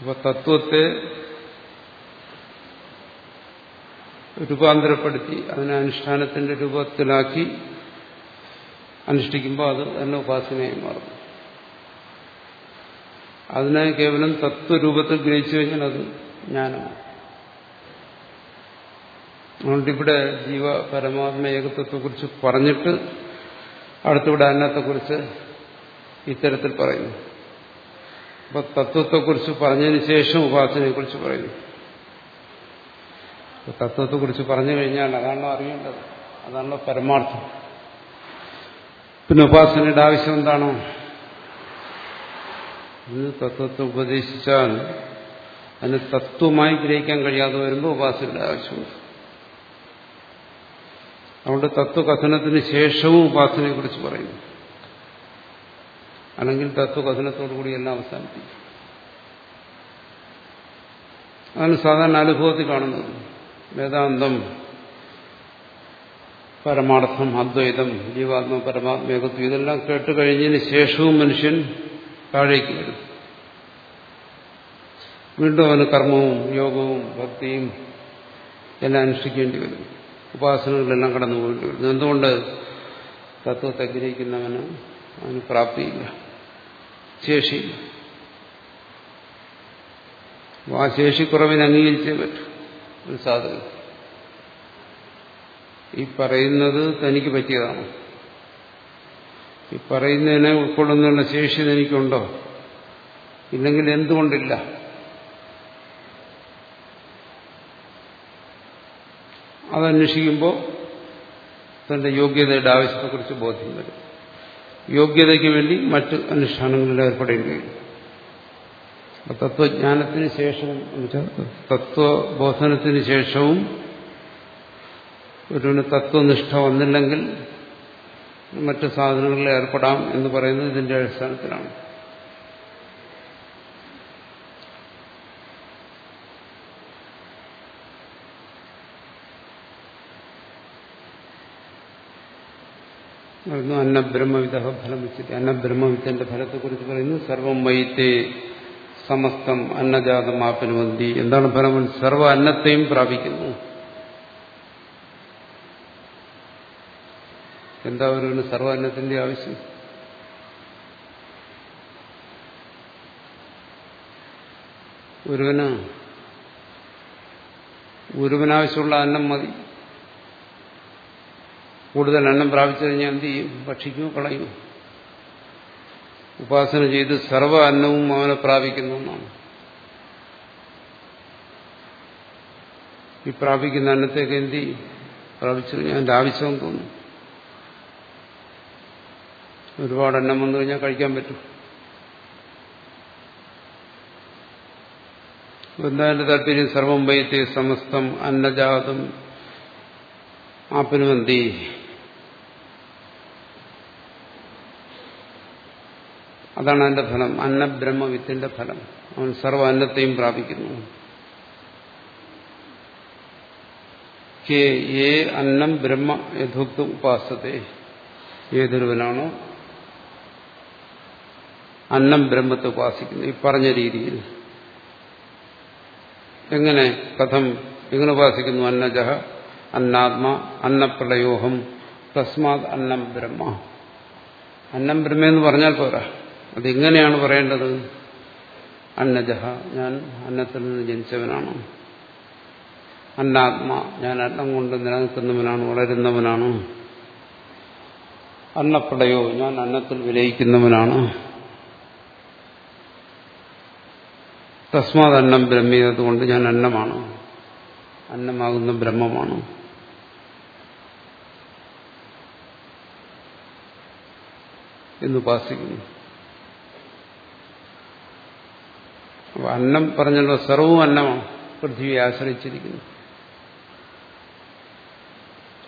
അപ്പൊ തത്വത്തെ രൂപാന്തരപ്പെടുത്തി അതിനെ അനുഷ്ഠാനത്തിന്റെ രൂപത്തിലാക്കി അനുഷ്ഠിക്കുമ്പോൾ അത് തന്നെ ഉപാസനയായി മാറും. അതിനെ കേവലം തത്വരൂപത്തിൽ ഗ്രഹിച്ചു കഴിഞ്ഞാൽ അത് ജ്ഞാനമാണ്. അതുകൊണ്ട് ഇവിടെ ജീവ പരമാത്മ ഏകത്വത്തെക്കുറിച്ച് പറഞ്ഞിട്ട് അടുത്തിവിടെ അന്നത്തെക്കുറിച്ച് ഇത്തരത്തിൽ പറയുന്നു. അപ്പൊ തത്വത്തെക്കുറിച്ച് പറഞ്ഞതിന് ശേഷം ഉപാസനയെക്കുറിച്ച് പറയുന്നു. തത്വത്തെക്കുറിച്ച് പറഞ്ഞു കഴിഞ്ഞാൽ അതാണോ അറിയേണ്ടത്? അതാണോ പരമാർത്ഥം? പിന്നെ ഉപാസനയുടെ ആവശ്യം എന്താണോ? ഇന്ന് തത്വത്തെ ഉപദേശിച്ചാൽ അതിന് തത്വമായി ഗ്രഹിക്കാൻ കഴിയാതെ വരുമ്പോൾ ഉപാസനയുടെ ആവശ്യമുണ്ട്. അതുകൊണ്ട് തത്വകഥനത്തിന് ശേഷവും ഉപാസനയെക്കുറിച്ച് പറയുന്നു. അല്ലെങ്കിൽ തത്വകഥനത്തോടുകൂടി എല്ലാം അവസാനിപ്പിക്കും. അതാണ് സാധാരണ അനുഭവത്തിൽ കാണുന്നത്. വേദാന്തം പരമാർത്ഥം അദ്വൈതം ജീവാത്മ പരമാത്മേകത്വം ഇതെല്ലാം കേട്ടുകഴിഞ്ഞതിന് ശേഷവും മനുഷ്യൻ താഴേക്ക് വരും. വീണ്ടും അവന് കർമ്മവും യോഗവും ഭക്തിയും എല്ലാം അനുഷ്ഠിക്കേണ്ടി വരും. ഉപാസനകളെല്ലാം കടന്നു പോകേണ്ടി വരും. എന്തുകൊണ്ട് തത്വത്തെ ഗ്രഹിക്കുന്നവന് അവന് പ്രാപ്തിയില്ല? ശേഷിയില്ല. ആ ശേഷിക്കുറവിനെ അംഗീകരിച്ചേ പറ്റൂ. ഒരു സാധനം. ഈ പറയുന്നത് തനിക്ക് പറ്റിയതാണ്. ഈ പറയുന്നതിനെ ഉൾക്കൊള്ളുന്നുള്ള ശേഷി എനിക്കുണ്ടോ? ഇല്ലെങ്കിൽ എന്തുകൊണ്ടില്ല? അതന്വേഷിക്കുമ്പോൾ തന്റെ യോഗ്യതയുടെ ആവശ്യത്തെക്കുറിച്ച് ബോധ്യം വരും. യോഗ്യതയ്ക്ക് വേണ്ടി മറ്റ് അനുഷ്ഠാനങ്ങളിൽ ഏർപ്പെടേണ്ടി വരും തത്വജ്ഞാനത്തിന് ശേഷവും തത്വബോധനത്തിന് ശേഷവും ഒരുവിന് തത്വനിഷ്ഠ വന്നില്ലെങ്കിൽ മറ്റ് സാധനങ്ങളിൽ ഏർപ്പെടാം എന്ന് പറയുന്നത് ഇതിന്റെ അടിസ്ഥാനത്തിലാണ്. പറയുന്നു അന്നബ്രഹ്മവിധ ഫലം വെച്ചിട്ട് അന്നബ്രഹ്മവിധന്റെ ഫലത്തെക്കുറിച്ച് പറയുന്നു സർവം വൈത്തേ സമസ്തം അന്നജാതം ആപ്പിനുവന്തി എന്താണ് ഫലം? സർവ അന്നത്തെയും പ്രാപിക്കുന്നു. എന്താ ഒരു സർവ അന്നത്തിന്റെ ആവശ്യം? ഒരുവന് ഒരുവനാവശ്യമുള്ള അന്നം മതി. കൂടുതൽ അന്നം പ്രാപിച്ചു കഴിഞ്ഞാൽ എന്ത് ചെയ്യും? ഭക്ഷിക്കുമോ കളയുമോ ഉപാസന ചെയ്ത് സർവ അന്നവും അവനെ പ്രാപിക്കുന്നു എന്നാണ്. ഈ പ്രാപിക്കുന്ന അന്നത്തേക്ക് എന്ത് ചെയ്യും? പ്രാപിച്ചു കഴിഞ്ഞാൽ അതിന്റെ ആവശ്യം തോന്നും. ഒരുപാട് എണ്ണം വന്നു കഴിഞ്ഞാൽ കഴിക്കാൻ പറ്റും. എന്തായാലും താല്പര്യം സർവം വൈത്തി സമസ്തം അന്നജാതം ആപ്പിനുവന്തി അതാണ് അതിന്റെ ഫലം. അന്നബ്രഹ്മവിത്തിന്റെ ഫലം. അവൻ സർവ അന്നത്തെയും പ്രാപിക്കുന്നു. കേ ഏ അന്നം ബ്രഹ്മ യഥോക്ത ഉപാസത്തെ. ഏതൊരുവനാണോ അന്നം ബ്രഹ്മത്തെ ഉപാസിക്കുന്നു. ഈ പറഞ്ഞ രീതിയിൽ. എങ്ങനെ കഥം എങ്ങനെ ഉപാസിക്കുന്നു? അന്നജഹ അന്നാത്മ അന്നപ്രളയോഹം തസ്മാത് അന്നം ബ്രഹ്മ. അന്നം ബ്രഹ്മ എന്ന് പറഞ്ഞാൽ പോരാ. അതെങ്ങനെയാണ് പറയേണ്ടത്? അന്നജഹ ഞാൻ അന്നത്തിൽ നിന്ന് ജനിച്ചവനാണ്. അന്നാത്മ ഞാൻ അന്നം കൊണ്ട് നിലനിൽക്കുന്നവനാണ് വളരുന്നവനാണ്. അന്നപ്രളയോ ഞാൻ അന്നത്തിൽ വിലയിക്കുന്നവനാണ്. തസ്മാത് അന്നം ബ്രഹ്മിയതുകൊണ്ട് ഞാൻ അന്നമാണ്. അന്നമാകുന്ന ബ്രഹ്മമാണ്. എന്നുപാസിക്കുന്നു അപ്പൊ അന്നം പറഞ്ഞല്ലോ സർവവും അന്നമാണ്. പൃഥ്വിയെ ആശ്രയിച്ചിരിക്കുന്നു.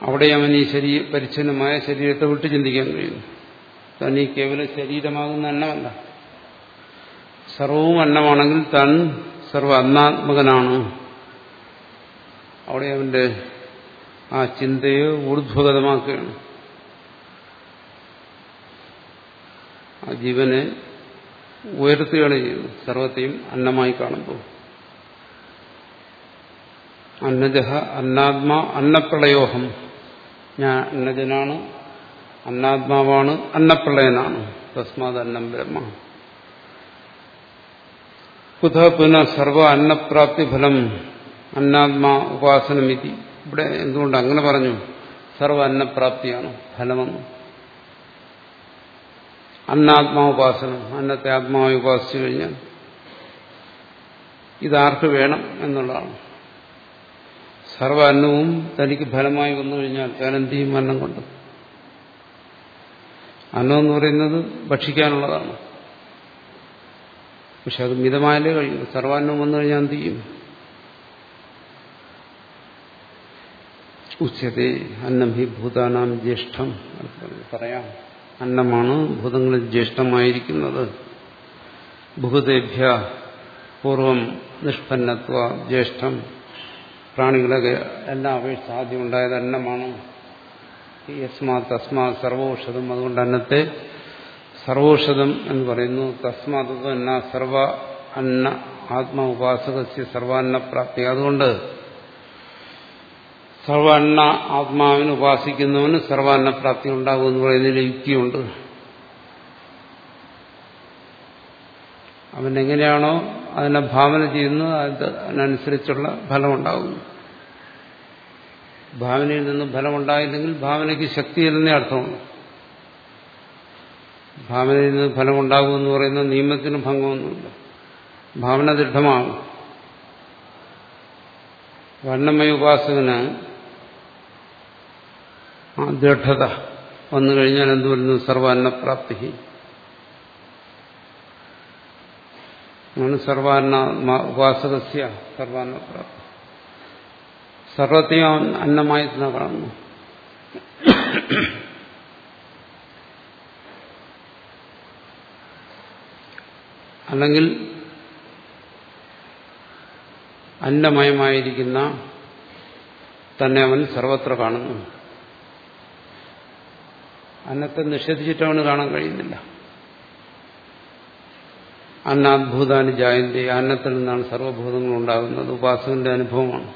അവിടെ അവൻ ഈ ശരീര പരിച്ഛന്നമായ ശരീരത്തെ വിട്ട് ചിന്തിക്കാൻ കഴിയുന്നു. താൻ ഈ കേവല ശരീരമാകുന്ന അന്നമല്ല. സർവവും അന്നമാണെങ്കിൽ തൻ സർവ അന്നാത്മകനാണ് അവിടെ അവന്റെ ആ ചിന്തയെ ഊർധ്വഗതമാക്കുകയാണ്. ആ ജീവനെ ഉയർത്തുകയാണ് ചെയ്യുന്നത്. സർവത്തെയും അന്നമായി കാണുമ്പോൾ. അന്നജഹ അന്നാത്മാ അന്നപ്രളയോഹം. ഞാൻ അന്നജനാണ് അന്നാത്മാവാണ് അന്നപ്രളയനാണ്. തസ്മാത് അന്നം ബ്രഹ്മ. കുത പുനഃ സർവ അന്നപ്രാപ്തി ഫലം അന്നാത്മാ ഉപാസനമിതി. ഇവിടെ എന്തുകൊണ്ട് അങ്ങനെ പറഞ്ഞു? സർവ അന്നപ്രാപ്തിയാണ് ഫലമെന്ന്. അന്നാത്മാവുപാസനം അന്നത്തെ ആത്മാവായി ഉപാസിച്ചു കഴിഞ്ഞാൽ ഇതാർക്ക് വേണം എന്നുള്ളതാണ്. സർവ അന്നവും തനിക്ക് ഫലമായി വന്നു കഴിഞ്ഞാൽ താൻ എന്ത് ചെയ്യും അന്നം കൊണ്ട്. അന്നം എന്ന് പറയുന്നത് ഭക്ഷിക്കാനുള്ളതാണ്. പക്ഷെ അത് മിതമായാലേ കഴിയും. സർവാന്നം വന്നു കഴിഞ്ഞാൽ എന്ത് ചെയ്യും? ഉച്ചതേ അന്നം ഹി ഭൂതാനാം ജ്യേഷ്ഠം പറയാം. അന്നമാണ് ഭൂതങ്ങളിൽ ജ്യേഷ്ഠമായിരിക്കുന്നത്. ഭൂതേഭ്യ പൂർവം നിഷ്പന്നത്വ ജ്യേഷ്ഠം. പ്രാണികളൊക്കെ എല്ലാം അപേക്ഷിച്ച് ആദ്യം ഉണ്ടായത് അന്നമാണ്. യസ്മാ തസ്മാ സർവൌഷധം. അതുകൊണ്ട് അന്നത്തെ സർവൌഷധം എന്ന് പറയുന്നു. തസ്മാത് അന്ന സർവ അന്ന ആത്മ ഉപാസകസ്യ സർവാന്നപ്രാപ്തി അതുകൊണ്ട് സർവാന്ന ആത്മാവിന് ഉപാസിക്കുന്നവന് സർവാന്നപ്രാപ്തി ഉണ്ടാകും എന്ന് പറയുന്നതിൽ യുക്തിയുണ്ട്. അവൻ എങ്ങനെയാണോ അതിനെ ഭാവന ചെയ്യുന്നത് അതിനനുസരിച്ചുള്ള ഫലമുണ്ടാകുന്നു. ഭാവനയിൽ നിന്ന് ഫലമുണ്ടായില്ലെങ്കിൽ ഭാവനയ്ക്ക് ശക്തിയില്ലെന്നേ അർത്ഥമുള്ളൂ. ഭാവനയിൽ നിന്ന് ഫലമുണ്ടാകുമെന്ന് പറയുന്ന നിയമത്തിന് ഭംഗമൊന്നുമില്ല. ഭാവന ദൃഢമാകും വർണമയ ഉപാസകന് ആ ദൃഢത വന്നു കഴിഞ്ഞാൽ എന്തുവരുന്നു സർവാന്നപ്രാപ്തി സർവാന്ന ഉപാസകസ്യ സർവാന്നപ്രാപ്തി. സർവത്തെയും അന്നമായി തന്നെ കാണുന്നു അല്ലെങ്കിൽ അന്നമയമായിരിക്കുന്ന തന്നെ അവൻ സർവത്ര കാണുന്നു. അന്നത്തെ നിഷേധിച്ചിട്ട് അവന് കാണാൻ കഴിയുന്നില്ല. അന്നാദ്ഭൂതാന് ജായന്തി അന്നത്തിൽ നിന്നാണ് സർവഭൂതങ്ങൾ ഉണ്ടാകുന്നത്. ഉപാസകന്റെ അനുഭവമാണ്.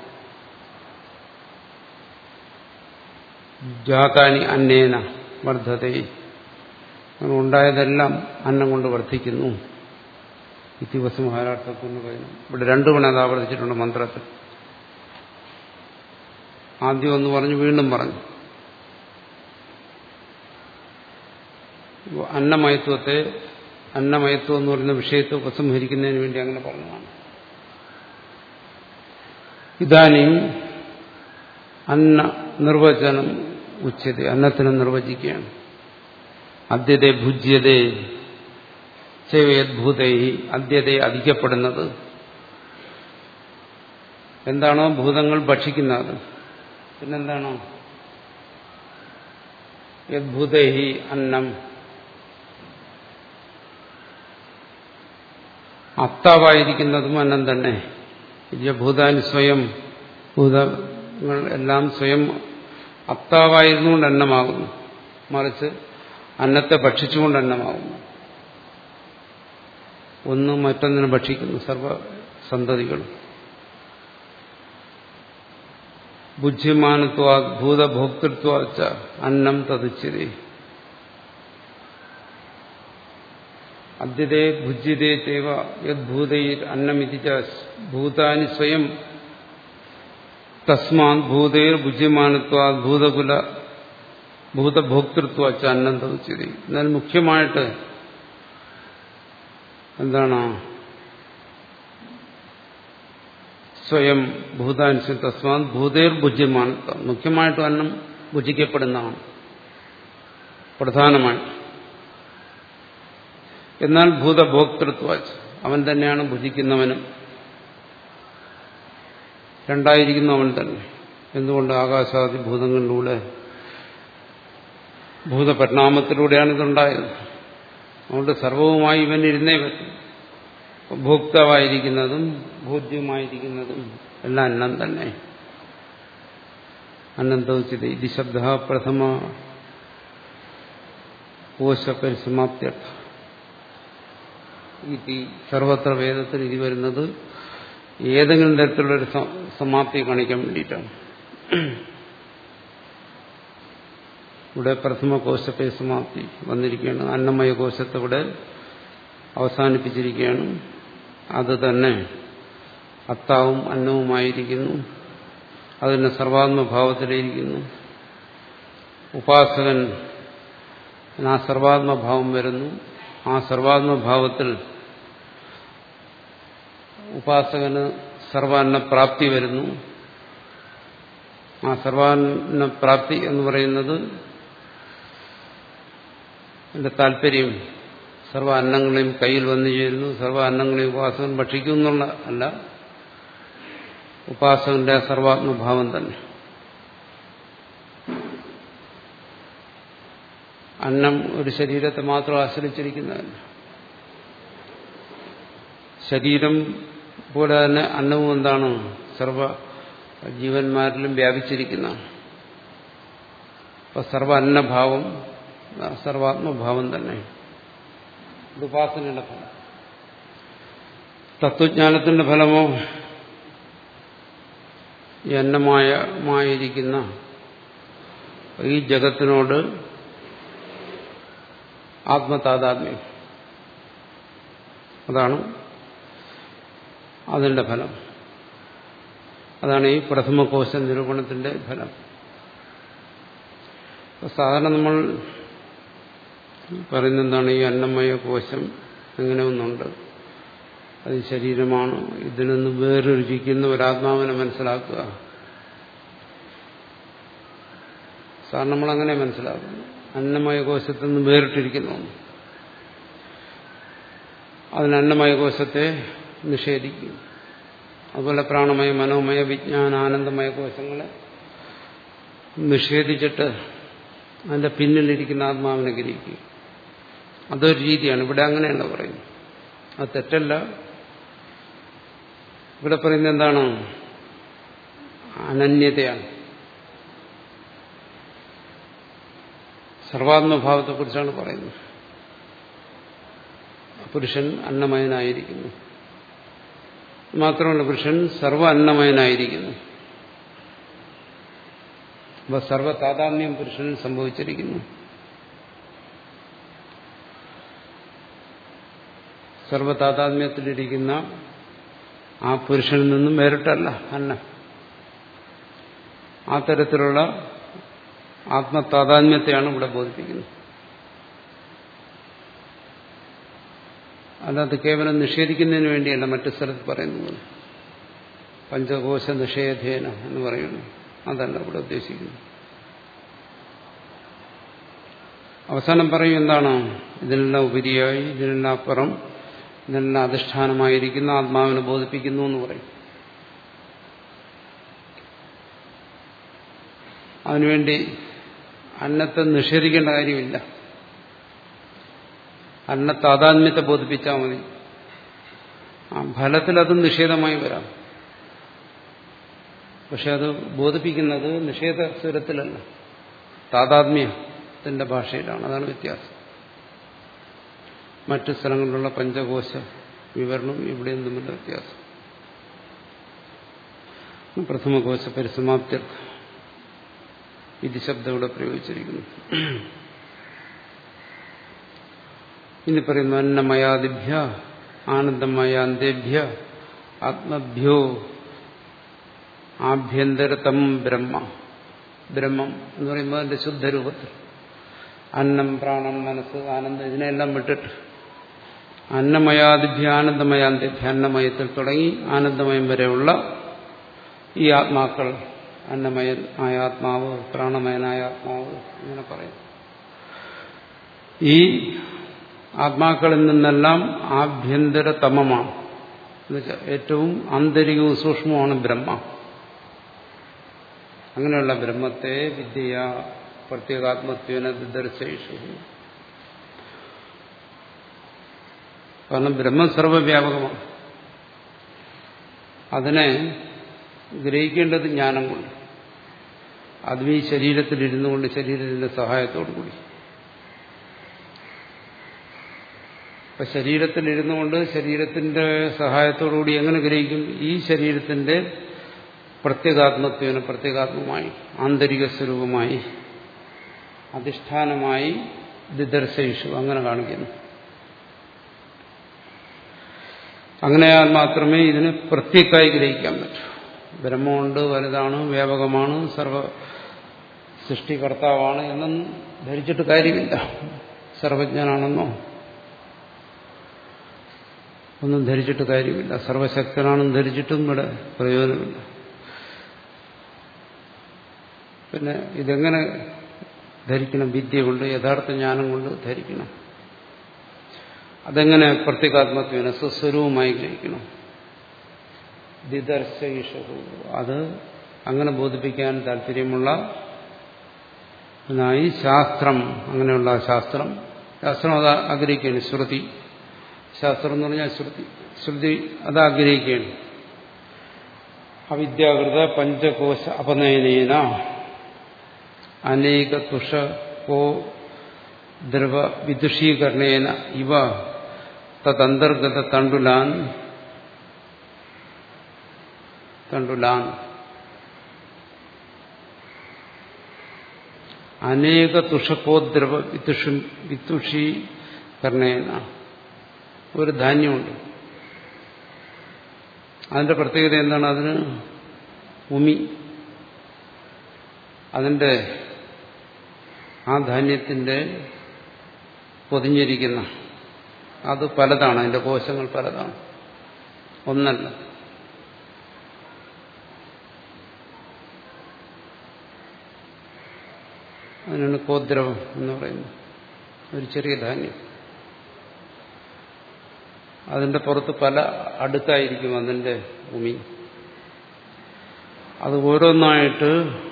ജാതാനി അന്നേന വർദ്ധതേ. ഉണ്ടായതെല്ലാം അന്നം കൊണ്ട് വർദ്ധിക്കുന്നു. ഇതിവസം മഹാരാഷ്ട്രത്തിൽ പറയുന്നു ഇവിടെ രണ്ടു മണി അത് ആവർത്തിച്ചിട്ടുണ്ട് മന്ത്രത്തിൽ. ആദ്യം ഒന്ന് പറഞ്ഞു വീണ്ടും പറഞ്ഞു. അന്നമയത്വത്തെ അന്നമയത്വം എന്ന് പറയുന്ന വിഷയത്തെ ഉപസംഹരിക്കുന്നതിന് വേണ്ടി അങ്ങനെ പറഞ്ഞതാണ്. ഇതാനും അന്ന നിർവചനം ഉച്ചത അന്നത്തിനെ നിർവചിക്കുകയാണ്. അദ്യത്തെ ഭുജ്യതേ ചേവേദ്ഭൂതൈ അദ്യതയെ അധികപ്പെടുന്നത്. എന്താണോ ഭൂതങ്ങൾ ഭക്ഷിക്കുന്നത്. പിന്നെന്താണോ? യദ്ഭൂതൈ അന്നം. അത്താവായിരിക്കുന്നതും അന്നം തന്നെ. ഭൂതാനി സ്വയം ഭൂതങ്ങൾ എല്ലാം സ്വയം അത്താവായിരുന്നുകൊണ്ട് അന്നമാകുന്നു. മറിച്ച് അന്നത്തെ ഭക്ഷിച്ചുകൊണ്ട് അന്നമാകുന്നു. ഒന്ന് മറ്റൊന്നിനെ ഭക്ഷിക്കുന്നു സർവസന്തതികളും ബുദ്ധിമാനത്വ ഭൂതഭോക്തൃത്വ അന്നം തതിച്ചിരി. അദ്യതേ ഭുജ്യതേ ചേവ യദ്ഭൂതൈർ അന്നമിതി ഭൂതാനി സ്വയം. തസ്മാത് ഭൂതൈർ ഭുജ്യമാനത്വ ഭൂതകുല ഭൂതഭോക്തൃത്വ അന്നം തതിച്ചിരി. എന്നാൽ മുഖ്യമായിട്ട് എന്താണ്? സ്വയം ഭൂതാൻസി തസ്മാത് ഭൂതേർ ഭുജ്യമാണ് മുഖ്യമായിട്ട് അന്നം ഭുജിക്കപ്പെടുന്നതാണ്. പ്രധാനമായി എന്നാൽ ഭൂതഭോക്തൃത്വ അവൻ തന്നെയാണ് ഭുജിക്കുന്നവനും. രണ്ടായിരിക്കുന്നു അവൻ തന്നെ. എന്തുകൊണ്ട് ആകാശാദി ഭൂതങ്ങളിലൂടെ ഭൂതപരിണാമത്തിലൂടെയാണ് ഇതുണ്ടായത്? അതുകൊണ്ട് സർവവുമായി ഇവൻ ഇരുന്നേ പറ്റും. ഭോക്താവായിരിക്കുന്നതും ഭോജ്യമായിരിക്കുന്നതും എല്ലാം അന്നം തന്നെ. അന്നം തൗച്ചിത് ഇത് ശബ്ദ പ്രഥമ കോശപരിസമാപ്ത്യർത്ഥ ഇതി സർവത്ര വേദത്തിൽ ഇത് വരുന്നത് ഏതെങ്കിലും തരത്തിലുള്ളൊരു സമാപ്തി കാണിക്കാൻ വേണ്ടിയിട്ടാണ്. ഇവിടെ പ്രഥമ കോശത്തെ സമാപ്തി വന്നിരിക്കുകയാണ്. അന്നമയ കോശത്തെ ഇവിടെ അവസാനിപ്പിച്ചിരിക്കുകയാണ്. അത് തന്നെ അത്താവും അന്നവുമായിരിക്കുന്നു. അതിന് സർവാത്മഭാവത്തിലിരിക്കുന്നു. ഉപാസകൻ ആ സർവാത്മഭാവം വരുന്നു. ആ സർവാത്മഭാവത്തിൽ ഉപാസകന് സർവാന്ന പ്രാപ്തി വരുന്നു. ആ സർവാന്ന പ്രാപ്തി എന്ന് പറയുന്നത് എന്റെ താല്പര്യം സർവ അന്നങ്ങളെയും കയ്യിൽ വന്നു ചേരുന്നു. സർവ അന്നങ്ങളെയും ഉപാസകൻ ഭക്ഷിക്കും എന്നുള്ള അല്ല. ഉപാസകന്റെ സർവാത്മഭാവം തന്നെ. അന്നം ഒരു ശരീരത്തെ മാത്രം ആശ്രയിച്ചിരിക്കുന്നതല്ല. ശരീരം പോലെ തന്നെ അന്നവും എന്താണ്? സർവ ജീവന്മാരിലും വ്യാപിച്ചിരിക്കുന്നതാണ്. അപ്പൊ സർവ അന്നഭാവം സർവാത്മഭാവം തന്നെ. ഉപാസനയുടെ ഫലം. തത്വജ്ഞാനത്തിന്റെ ഫലമോ? ഈ ഈ ജഗത്തിനോട് ആത്മതാതാത്മ്യം. അതാണ് അതിന്റെ ഫലം. അതാണ് ഈ പ്രഥമകോശ നിരൂപണത്തിന്റെ ഫലം. സാധാരണ നമ്മൾ പറയുന്ന എന്താണ് ഈ അന്നമയ കോശം അങ്ങനെ ഒന്നുണ്ട്. അത് ശരീരമാണ്. ഇതിൽ നിന്ന് വേറൊരുചിക്കുന്ന ഒരാത്മാവിനെ മനസ്സിലാക്കുക. സാധാരണ നമ്മളങ്ങനെ മനസ്സിലാക്കുന്നു. അന്നമയ കോശത്തിൽ നിന്ന് വേറിട്ടിരിക്കുന്നു. അതിന് അന്നമയ കോശത്തെ നിഷേധിക്കും. അതുപോലെ പ്രാണമയ മനോമയ വിജ്ഞാന ആനന്ദമയ കോശങ്ങളെ നിഷേധിച്ചിട്ട് അതിന്റെ പിന്നിലിരിക്കുന്ന ആത്മാവിനെ ഗ്രഹിക്കും. അതൊരു രീതിയാണ്. ഇവിടെ അങ്ങനെയാണ് പറയുന്നത്. അത് തെറ്റല്ല. ഇവിടെ പറയുന്നത് എന്താണ്? അനന്യതയാണ്. സർവാത്മഭാവത്തെക്കുറിച്ചാണ് പറയുന്നത്. പുരുഷൻ അന്നമയനായിരിക്കുന്നു. മാത്രമല്ല പുരുഷൻ സർവ അന്നമയനായിരിക്കുന്നു. അപ്പോൾ സർവ താതാത്മ്യം പുരുഷനിൽ സംഭവിച്ചിരിക്കുന്നു. സർവ താതാത്മ്യത്തിലിരിക്കുന്ന ആ പുരുഷനിൽ നിന്നും വേറിട്ടല്ല അന്ന. ആ തരത്തിലുള്ള ആത്മതാതാത്മ്യത്തെയാണ് ഇവിടെ ബോധിപ്പിക്കുന്നത്. അല്ലാതെ കേവലം നിഷേധിക്കുന്നതിന് വേണ്ടിയല്ല മറ്റു സ്ഥലത്ത് പറയുന്നത് പഞ്ചകോശ നിഷേധേന എന്ന് പറയുന്നു. അതല്ല ഇവിടെ ഉദ്ദേശിക്കുന്നു അവസാനം പറയും എന്താണ്? ഇതിനെല്ലാം ഉപരിയായി ഇതിനെല്ലാം അപ്പുറം ഇതിനെല്ലാം അധിഷ്ഠാനമായിരിക്കുന്ന ആത്മാവിനെ ബോധിപ്പിക്കുന്നു എന്ന് പറയും. അതിനുവേണ്ടി അന്നത്തെ നിഷേധിക്കേണ്ട കാര്യമില്ല. അന്നത്തെ താതാത്മ്യത്തെ ബോധിപ്പിച്ചാൽ മതി. ആ ഫലത്തിൽ അത് നിഷേധമായി വരാം. പക്ഷെ അത് ബോധിപ്പിക്കുന്നത് നിഷേധ സ്വരത്തിലല്ല താതാത്മ്യത്തിന്റെ ഭാഷയിലാണ്. അതാണ് വ്യത്യാസം. മറ്റു സ്ഥലങ്ങളിലുള്ള പഞ്ചകോശ വിവരണം ഇവിടെയും തമ്മിലുള്ള വ്യത്യാസം. പ്രഥമകോശ പരിസമാപ്തി ഇത് ശബ്ദം ഇവിടെ പ്രയോഗിച്ചിരിക്കുന്നു. ഇനി പറയുന്നു അന്നമയാദിഭ്യ ആനന്ദമയാന്തേഭ്യ ആത്മഭ്യോ ആഭ്യന്തരതം ബ്രഹ്മ. ബ്രഹ്മം എന്ന് പറയുമ്പോൾ അതിന്റെ ശുദ്ധരൂപത്തിൽ. അന്നം പ്രാണം മനസ്സ് ആനന്ദം ഇതിനെല്ലാം വിട്ടിട്ട് അന്നമയാദിഭ്യ ആനന്ദമയാന്തേഭ്യ അന്നമയത്തിൽ തുടങ്ങി ആനന്ദമയം വരെയുള്ള ഈ ആത്മാക്കൾ അന്നമയൻ ആയ ആത്മാവ് പ്രാണമയനായ ആത്മാവ് ഇങ്ങനെ പറയും. ഈ ആത്മാക്കളിൽ നിന്നെല്ലാം ആഭ്യന്തരതമമാണ്. എന്നുവെച്ചാൽ ഏറ്റവും ആന്തരികവും സൂക്ഷ്മവുമാണ് ബ്രഹ്മ. അങ്ങനെയുള്ള ബ്രഹ്മത്തെ വിദ്യ പ്രത്യേകാത്മത്വന ദർശയിഷു. കാരണം ബ്രഹ്മം സർവവ്യാപകമാണ്. അതിനെ ഗ്രഹിക്കേണ്ടത് ജ്ഞാനം കൊണ്ട്. അതും ഈ ശരീരത്തിലിരുന്നു കൊണ്ട് ശരീരത്തിന്റെ സഹായത്തോടു കൂടി. അപ്പൊ ശരീരത്തിലിരുന്നു കൊണ്ട് ശരീരത്തിന്റെ സഹായത്തോടുകൂടി എങ്ങനെ ഗ്രഹിക്കും? ഈ ശരീരത്തിന്റെ പ്രത്യേകാത്മത്വന് പ്രത്യേകാത്മമായി ആന്തരിക സ്വരൂപമായി അധിഷ്ഠാനമായി ദിദർശയിഷു അങ്ങനെ കാണിക്കുന്നു. അങ്ങനെയാൽ മാത്രമേ ഇതിന് പ്രത്യേകമായി ഗ്രഹിക്കാൻ പറ്റൂ. ബ്രഹ്മമുണ്ട് വലുതാണ് വ്യാപകമാണ് സർവ സൃഷ്ടികർത്താവാണ് എന്നൊന്നും ധരിച്ചിട്ട് കാര്യമില്ല. സർവജ്ഞനാണെന്നോ ഒന്നും ധരിച്ചിട്ട് കാര്യമില്ല. സർവശക്തനാണെന്ന് ധരിച്ചിട്ടും ഇവിടെ പ്രയോജനമില്ല. പിന്നെ ഇതെങ്ങനെ ധരിക്കണം? വിദ്യ കൊണ്ട് യഥാർത്ഥ ജ്ഞാനം കൊണ്ട് ധരിക്കണം. അതെങ്ങനെ പ്രത്യേകാത്മത്വേന സ്വസ്വരൂപമായി ഗ്രഹിക്കണം? ദിദർശയിഷു അത് അങ്ങനെ ബോധിപ്പിക്കാൻ താല്പര്യമുള്ള ായി ശാസ്ത്രം. അങ്ങനെയുള്ള ശാസ്ത്രം. ശാസ്ത്രം അത് ആഗ്രഹിക്കുകയാണ്. ശ്രുതി. ശാസ്ത്രം എന്ന് പറഞ്ഞാൽ ശ്രുതി. ശ്രുതി അത് ആഗ്രഹിക്കുകയാണ്. അവിദ്യാകൃത പഞ്ചകോശ അപനയനേന അനേക തുഷ കോ ദ്രവ വിദുഷീകരണേന ഇവ തദന്തർഗത തണ്ടുലാൻ തണ്ടുലാൻ അനേക തുഷക്കോദ്രവ വിത്തുഷി വിത്തുഷീകരണേന ഒരു ധാന്യമുണ്ട്. അതിന്റെ പ്രത്യേകത എന്താണ്? അതിന് ഉമി. അതിന്റെ ആ ധാന്യത്തിന്റെ പൊതിഞ്ഞിരിക്കുന്ന അത് പലതാണ് അതിന്റെ കോശങ്ങൾ പലതാണ്. ഒന്നല്ല. അതിനാണ് കോദ്രവം എന്ന് പറയുന്നത്. ഒരു ചെറിയ ധാന്യം. അതിന്റെ പുറത്ത് പല അടുക്കായിരിക്കും അതിന്റെ ഭൂമി. അത് ഓരോന്നായിട്ട്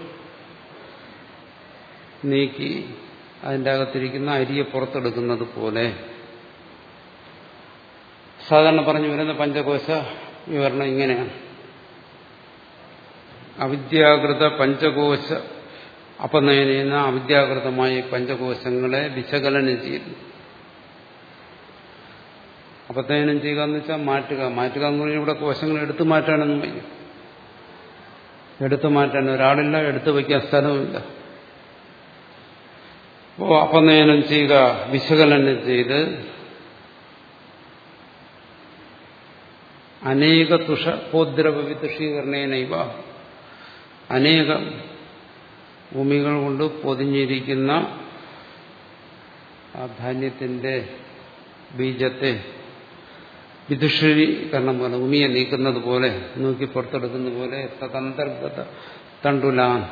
നീക്കി അതിന്റെ അകത്തിരിക്കുന്ന അരിയെ പുറത്തെടുക്കുന്നത് പോലെ സാധാരണ പറഞ്ഞു വരുന്ന പഞ്ചകോശ വിവരണം ഇങ്ങനെയാണ്. അവിദ്യാകൃത പഞ്ചകോശ അപനയന അവിദ്യാകൃതമായ പഞ്ചകോശങ്ങളെ വിശകലനം ചെയ്യുന്നു. അപനയനം ചെയ്യുക എന്ന് വെച്ചാൽ മാറ്റുക. മാറ്റുക എന്ന് പറഞ്ഞാൽ ഇവിടെ കോശങ്ങൾ എടുത്തു മാറ്റാനൊന്നും വയ്യ. എടുത്തു മാറ്റാൻ ഒരാളില്ല എടുത്തു വയ്ക്കാൻ സ്ഥലവുമില്ല. അപ്പോൾ അപനയനം ചെയ്യുക വിശകലനം ചെയ്ത് അനേക തുഷ കോദ്രവ വിതുഷീകരണേനൈവ അനേക ഭൂമികൾ കൊണ്ട് പൊതിഞ്ഞിരിക്കുന്ന ആ ധാന്യത്തിന്റെ ബീജത്തെ വിദുഷീകരണം പോലെ ഭൂമിയെ നീക്കുന്നത് പോലെ നോക്കി പുറത്തെടുക്കുന്ന പോലെ തദന്തർഗത തണ്ടുലാൻ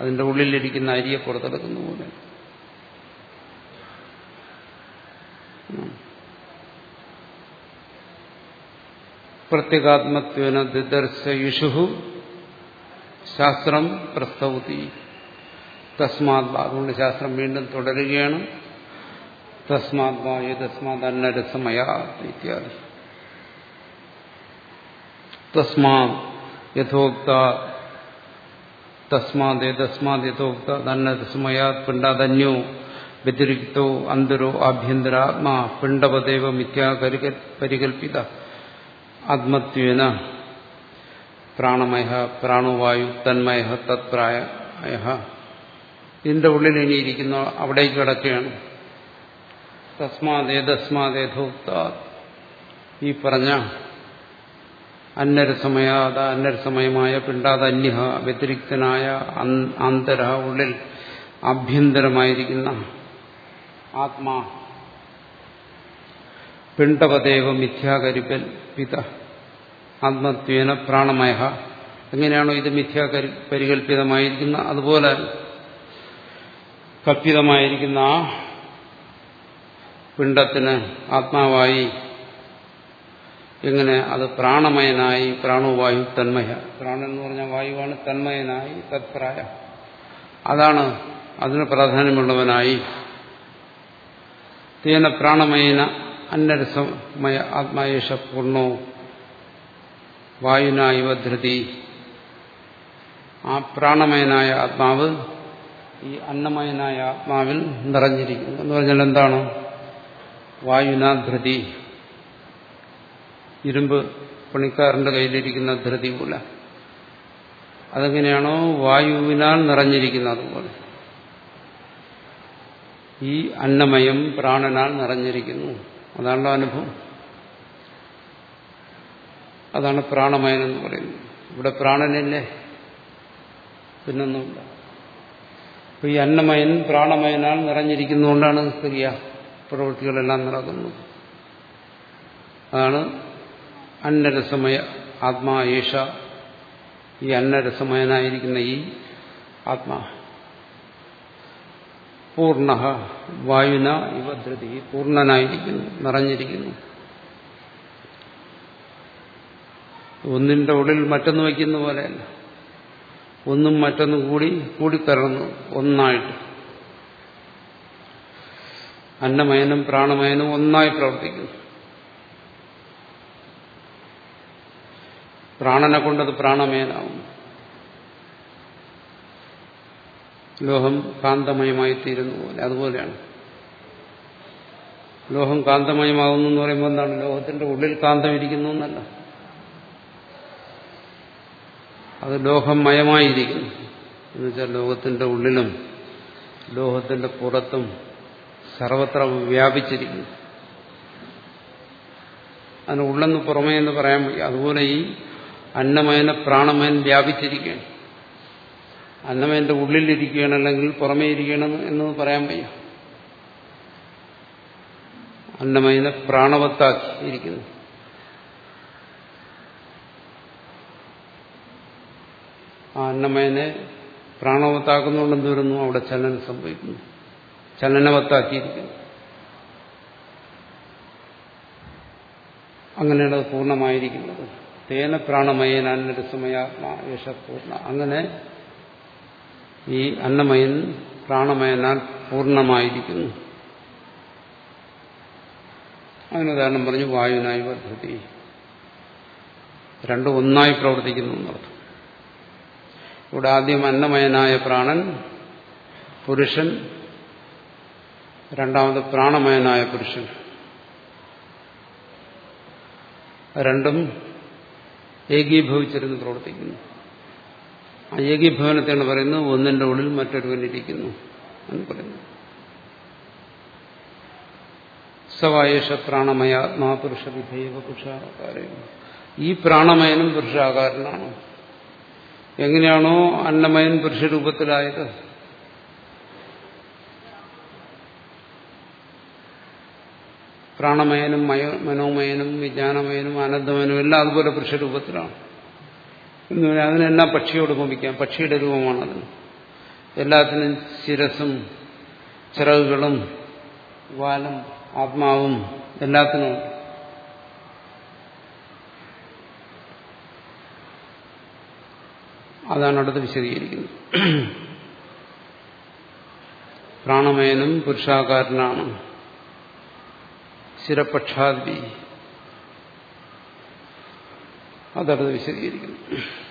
അതിന്റെ ഉള്ളിലിരിക്കുന്ന അരിയെ പുറത്തെടുക്കുന്ന പോലെ. പ്രത്യേകാത്മത്വന ദിദർശയുഷു ശാസ്ത്രം പ്രസ്തൗതി. തസ്മാത്മാ അതുകൊണ്ട് ശാസ്ത്രം വീണ്ടും തുടരുകയാണ്. തസ്മാത്മാ തസ്മാത് അന്നരസമയ ഇത്യാദി. തസ്മാ യഥോക്ത തസ്മാത് ഏതസ്മാത് യഥോക്ത തന്നെ തസ്മയാത് പിണ്ടാതന്യോ വ്യതിരിക്തോ അന്തരോ ആഭ്യന്തരാത്മാ പിണ്ടവദേവ മിഥ്യാ പരികൽപ്പിത. ആത്മത്വേന പ്രാണമയ പ്രാണവായു തന്മയ തത്പ്രായ ഇതിന്റെ ഉള്ളിൽ ഇനിയിരിക്കുന്ന അവിടേക്ക് കിടക്കുകയാണ്. തസ്മാതേ തസ്മാതേധോക്ത ഈ പറഞ്ഞ അന്നരസമയാത അന്നരസമയമായ പിണ്ടാത അന്യഹ വ്യതിരിക്തനായ ആന്തര ഉള്ളിൽ ആഭ്യന്തരമായിരിക്കുന്ന ആത്മാ. പിണ്ടവദേവ മിഥ്യാകരിപ്പൽ പിത. ആത്മത്വേന പ്രാണമയ എങ്ങനെയാണോ ഇത് മിഥ്യാ പരികല്പിതമായിരിക്കുന്ന അതുപോലെ കല്പിതമായിരിക്കുന്ന ആ പിണ്ടത്തിന് ആത്മാവായി എങ്ങനെ അത് പ്രാണമയനായി പ്രാണവായു തന്മയ. പ്രാണൻ എന്ന് പറഞ്ഞ വായുവാണ് തന്മയനായി തത്പ്രായ. അതാണ് അതിന് പ്രാധാന്യമുള്ളവനായി. തേന പ്രാണമയന അന്നരസമയ ആത്മായേഷ പൂർണോ വായുന ഇവ ധൃതി. ആ പ്രാണമയനായ ആത്മാവ് ഈ അന്നമയനായ ആത്മാവിൽ നിറഞ്ഞിരിക്കുന്നു. എന്ന് പറഞ്ഞാൽ എന്താണ്? വായുന ധൃതി. ഇരുമ്പ് പണിക്കാരന്റെ കയ്യിലിരിക്കുന്ന ധൃതി പോലെ. അതെങ്ങനെയാണോ വായുവിനാൽ നിറഞ്ഞിരിക്കുന്നത് അതുപോലെ. ഈ അന്നമയം പ്രാണനാൽ നിറഞ്ഞിരിക്കുന്നു. അതാണല്ലോ അനുഭവം. അതാണ് പ്രാണമയം എന്ന് പറയുന്നത്. ഇവിടെ പ്രാണനല്ലേ? പിന്നൊന്നുമില്ല. ഈ അന്നമയൻ പ്രാണമയനാൽ നിറഞ്ഞിരിക്കുന്നതുകൊണ്ടാണ് ക്രിയ പ്രവൃത്തികളെല്ലാം നടക്കുന്നത്. അതാണ് അന്നരസമയ ആത്മാ ഏഷ. ഈ അന്നരസമയനായിരിക്കുന്ന ഈ ആത്മാ. പൂർണ വായുന ഇവ ധൃതി. പൂർണനായിരിക്കുന്നു നിറഞ്ഞിരിക്കുന്നു. ഒന്നിന്റെ ഉള്ളിൽ മറ്റൊന്ന് വയ്ക്കുന്ന പോലെയല്ല. ഒന്നും മറ്റൊന്നും കൂടി കൂടിക്കലർന്നു ഒന്നായിട്ട്. അന്നമയനും പ്രാണമയനും ഒന്നായി പ്രവർത്തിക്കുന്നു. പ്രാണനെ കൊണ്ടത് പ്രാണമയനാവും ലോഹം കാന്തമയമായി തീരുന്ന പോലെ അതുപോലെയാണ്. ലോഹം കാന്തമയമാകുന്നു എന്ന് പറയുമ്പോൾ എന്താണ്? ലോഹത്തിന്റെ ഉള്ളിൽ കാന്തം ഇരിക്കുന്നു എന്നല്ല. അത് ലോഹമയമായിരിക്കുന്നു എന്നുവെച്ചാൽ ലോകത്തിന്റെ ഉള്ളിലും ലോഹത്തിന്റെ പുറത്തും സർവത്ര വ്യാപിച്ചിരിക്കുന്നു. അതിന് ഉള്ളെന്ന് പുറമേ എന്ന് പറയാൻ വയ്യ. അതുപോലെ ഈ അന്നമയന പ്രാണമയൻ വ്യാപിച്ചിരിക്കുകയാണ്. അന്നമയന്റെ ഉള്ളിലിരിക്കുകയാണ് അല്ലെങ്കിൽ പുറമേ ഇരിക്കണം എന്ന് പറയാൻ വയ്യ. അന്നമയനെ പ്രാണവത്താക്കി ഇരിക്കുന്നു. ആ അന്നമയനെ പ്രാണവത്താക്കുന്നുകൊണ്ട് എന്ത് വരുന്നു? അവിടെ ചലനം സംഭവിക്കുന്നു. ചലനവത്താക്കിയിരിക്കുന്നു. അങ്ങനെയാണ് അത് പൂർണമായിരിക്കുന്നത്. തേന പ്രാണമയൻ അന്നരസമയാത്മാ യേശ പൂർണ. അങ്ങനെ ഈ അന്നമയൻ പ്രാണമയനാൽ പൂർണമായിരിക്കുന്നു. അതിനുദാഹരണം പറഞ്ഞു വായുവിനായി പദ്ധതി രണ്ടും ഒന്നായി പ്രവർത്തിക്കുന്നു എന്നർത്ഥം. ഇവിടെ ആദ്യം അന്നമയനായ പ്രാണൻ പുരുഷൻ രണ്ടാമത് പ്രാണമയനായ പുരുഷൻ. രണ്ടും ഏകീഭവിച്ചിരുന്ന് പ്രവർത്തിക്കുന്നു. ആ ഏകീഭവനത്തെയാണ് പറയുന്നത് ഒന്നിന്റെ ഉള്ളിൽ മറ്റൊരുവനിരിക്കുന്നു എന്ന് പറയുന്നു. സവായേഷ പ്രാണമയ വിധേയ പുരുഷാകാരം. ഈ പ്രാണമയനും പുരുഷാകാരനാണ്. എങ്ങനെയാണോ അന്നമയൻ പുരുഷരൂപത്തിലായത് പ്രാണമയനും മയ മനോമയനും വിജ്ഞാനമയനും ആനന്ദമയനും എല്ലാം അതുപോലെ പുരുഷരൂപത്തിലാണ് എന്ന് പറഞ്ഞാൽ അതിനെല്ലാം പക്ഷിയോട് ഉപമിക്കാം പക്ഷിയുടെ രൂപമാണത് എല്ലാത്തിനും ശിരസും ചിറകുകളും വാലും ആത്മാവും എല്ലാത്തിനും അതാണ് അടുത്ത് വിശദീകരിക്കുന്നത്. പ്രാണമയനും പുരുഷാകാരനാണ്. ശിരപക്ഷാദി അതടുത്ത് വിശദീകരിക്കുന്നു.